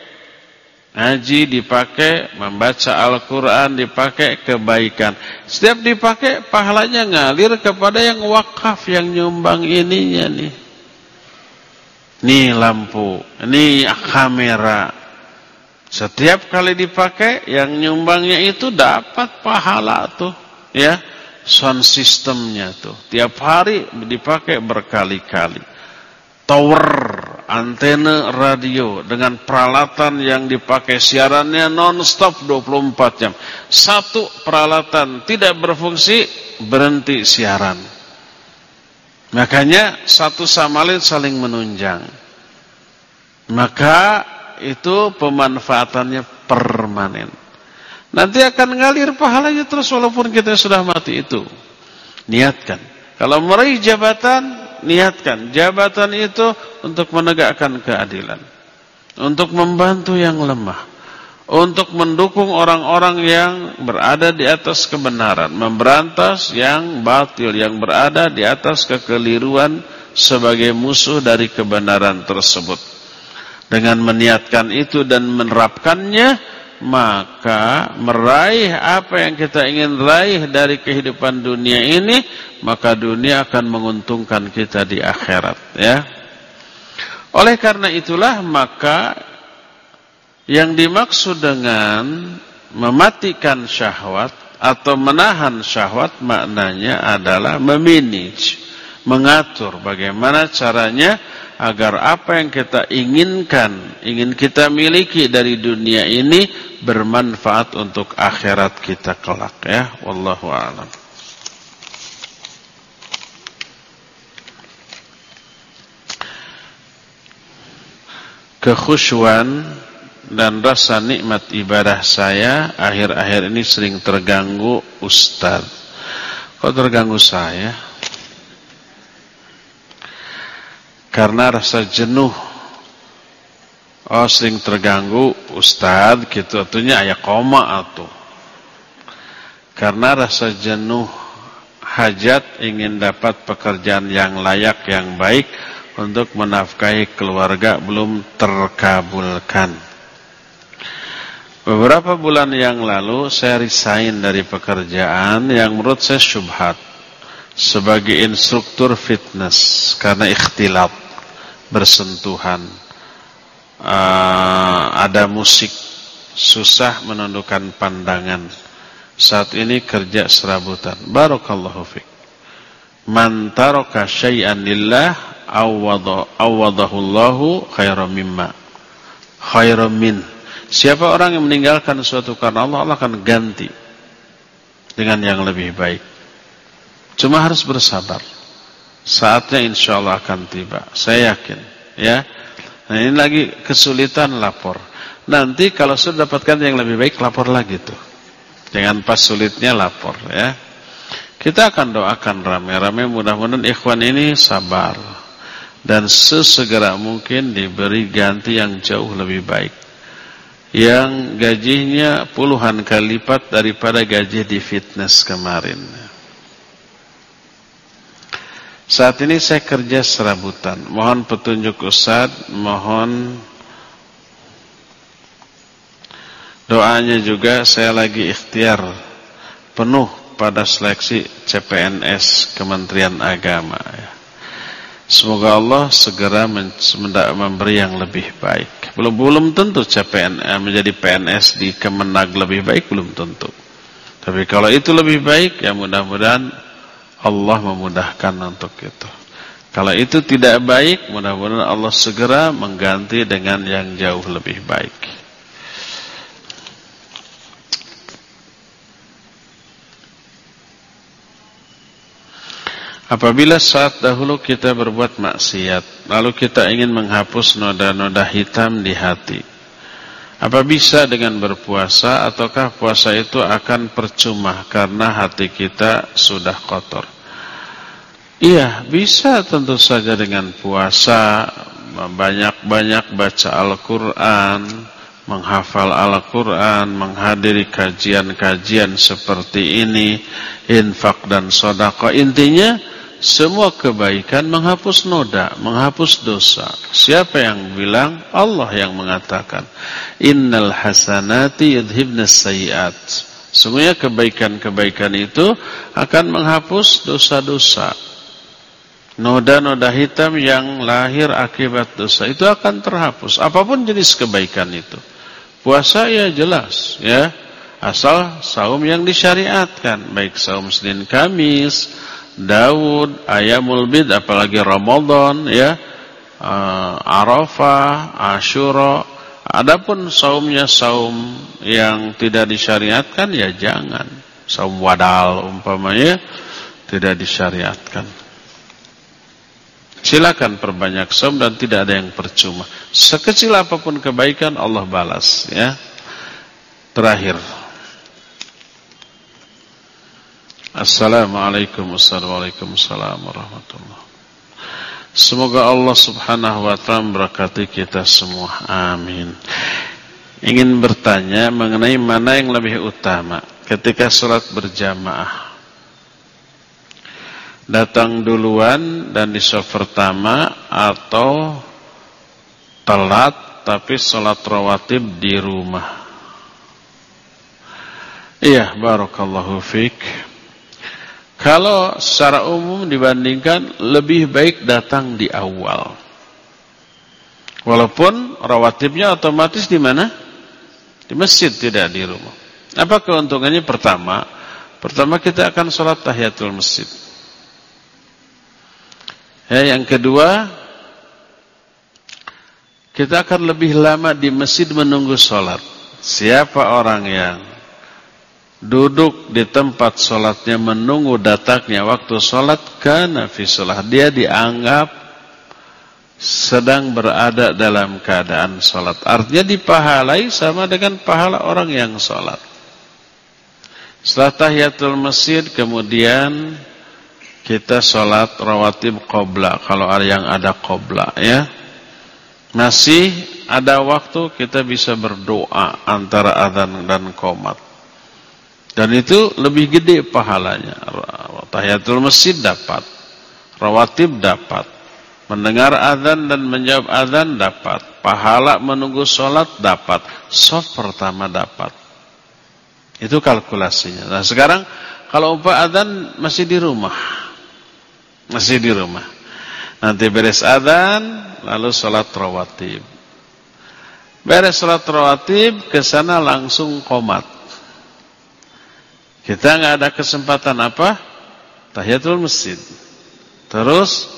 Ngaji dipakai, membaca Al-Quran dipakai, kebaikan. Setiap dipakai, pahalanya ngalir kepada yang wakaf, yang nyumbang ininya nih. Nih lampu, nih kamera. Setiap kali dipakai, yang nyumbangnya itu dapat pahala tuh. ya Sound systemnya tuh. Tiap hari dipakai berkali-kali. Tower antena radio dengan peralatan yang dipakai siarannya non-stop 24 jam. Satu peralatan tidak berfungsi, berhenti siaran. Makanya satu sama lain saling menunjang. Maka itu pemanfaatannya permanen. Nanti akan ngalir pahalanya terus walaupun kita sudah mati itu. Niatkan. Kalau meraih jabatan, niatkan jabatan itu untuk menegakkan keadilan, untuk membantu yang lemah, untuk mendukung orang-orang yang berada di atas kebenaran, memberantas yang batil, yang berada di atas kekeliruan sebagai musuh dari kebenaran tersebut. Dengan meniatkan itu dan menerapkannya, maka meraih apa yang kita ingin raih dari kehidupan dunia ini maka dunia akan menguntungkan kita di akhirat ya. Oleh karena itulah maka yang dimaksud dengan mematikan syahwat atau menahan syahwat maknanya adalah memanage, mengatur bagaimana caranya agar apa yang kita inginkan, ingin kita miliki dari dunia ini bermanfaat untuk akhirat kita kelak ya. Wallahu a'lam. kekhusyuan dan rasa nikmat ibadah saya akhir-akhir ini sering terganggu Ustaz. Kok terganggu saya? Karena rasa jenuh. Oh sering terganggu Ustaz gitu. Artinya ayah koma atau. Karena rasa jenuh hajat ingin dapat pekerjaan yang layak yang baik untuk menafkahi keluarga belum terkabulkan. Beberapa bulan yang lalu saya resign dari pekerjaan yang menurut saya syubhat sebagai instruktur fitness karena ikhtilat bersentuhan. Uh, ada musik susah menundukkan pandangan. Saat ini kerja serabutan. Barakallahu fik. Man taraka syai'an lillah awadahullahu khairan mimma. Khairan min. Siapa orang yang meninggalkan sesuatu karena Allah Allah akan ganti dengan yang lebih baik cuma harus bersabar. Saatnya insya Allah akan tiba. Saya yakin ya. Nah ini lagi kesulitan lapor. Nanti kalau sudah dapatkan yang lebih baik lapor lagi tuh. Jangan pas sulitnya lapor ya. Kita akan doakan rame-rame. Mudah-mudahan ikhwan ini sabar. Dan sesegera mungkin diberi ganti yang jauh lebih baik. Yang gajinya puluhan kali lipat daripada gaji di fitness kemarin Saat ini saya kerja serabutan. Mohon petunjuk Ustaz, mohon doanya juga saya lagi ikhtiar penuh pada seleksi CPNS Kementerian Agama ya. Semoga Allah segera memberi yang lebih baik. Belum belum tentu CPN eh, menjadi PNS di Kemenag lebih baik belum tentu. Tapi kalau itu lebih baik ya mudah-mudahan Allah memudahkan untuk itu. Kalau itu tidak baik, mudah-mudahan Allah segera mengganti dengan yang jauh lebih baik. Apabila saat dahulu kita berbuat maksiat, lalu kita ingin menghapus noda-noda hitam di hati. Apa bisa dengan berpuasa ataukah puasa itu akan percuma karena hati kita sudah kotor? Iya, bisa tentu saja dengan puasa, banyak-banyak baca Al-Quran, menghafal Al-Quran, menghadiri kajian-kajian seperti ini, infak dan sodako. Intinya, semua kebaikan menghapus noda, menghapus dosa. Siapa yang bilang? Allah yang mengatakan. Innal hasanati yudhibnas sayiat. Semuanya kebaikan-kebaikan itu akan menghapus dosa-dosa. Noda-noda hitam yang lahir akibat dosa itu akan terhapus. Apa pun jenis kebaikan itu. Puasa ya jelas ya. Asal saum yang disyariatkan. Baik saum Senin Kamis Daud, Ayamul Bid, apalagi Ramadan, ya, uh, Arafah. Adapun saumnya saum yang tidak disyariatkan, ya jangan. Saum wadal umpamanya tidak disyariatkan. Silakan perbanyak saum dan tidak ada yang percuma. Sekecil apa pun kebaikan Allah balas, ya. Terakhir. Assalamualaikum warahmatullahi Semoga Allah subhanahu wa ta'ala memberkati kita semua Amin Ingin bertanya mengenai mana yang lebih utama Ketika sholat berjamaah Datang duluan dan di sholat pertama Atau telat tapi sholat rawatib di rumah Iya, barakallahu fiqh kalau secara umum dibandingkan lebih baik datang di awal. Walaupun rawatibnya otomatis di mana? Di masjid tidak di rumah. Apa keuntungannya? Pertama, pertama kita akan sholat tahiyatul masjid. Ya, yang kedua, kita akan lebih lama di masjid menunggu sholat. Siapa orang yang duduk di tempat sholatnya menunggu datangnya waktu sholat karena fi sholat. Dia dianggap sedang berada dalam keadaan sholat. Artinya dipahalai sama dengan pahala orang yang sholat. Setelah tahiyatul masjid kemudian kita sholat rawatib qobla kalau ada yang ada qobla ya masih ada waktu kita bisa berdoa antara adhan dan komat dan itu lebih gede pahalanya. Tahiyatul masjid dapat. Rawatib dapat. Mendengar azan dan menjawab azan dapat. Pahala menunggu sholat dapat. Soft pertama dapat. Itu kalkulasinya. Nah sekarang kalau umpah azan masih di rumah. Masih di rumah. Nanti beres azan lalu sholat rawatib. Beres sholat rawatib ke sana langsung komat. Kita nggak ada kesempatan apa? Tahiyatul masjid. Terus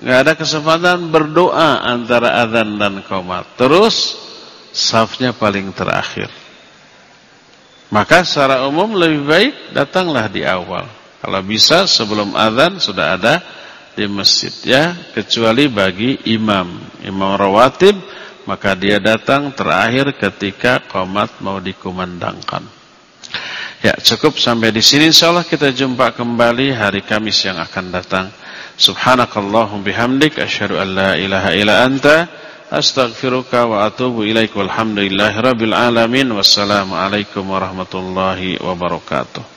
nggak ada kesempatan berdoa antara adzan dan qomat. Terus safnya paling terakhir. Maka secara umum lebih baik datanglah di awal. Kalau bisa sebelum adzan sudah ada di masjid ya, kecuali bagi imam, imam rawatib maka dia datang terakhir ketika qomat mau dikumandangkan. Ya, cukup sampai di sini insyaallah kita jumpa kembali hari Kamis yang akan datang. Subhanakallahum bihamdik asyhadu an la ilaha illa anta astaghfiruka wa atubu ilaik walhamdulillahi rabbil alamin wassalamu alaikum warahmatullahi wabarakatuh.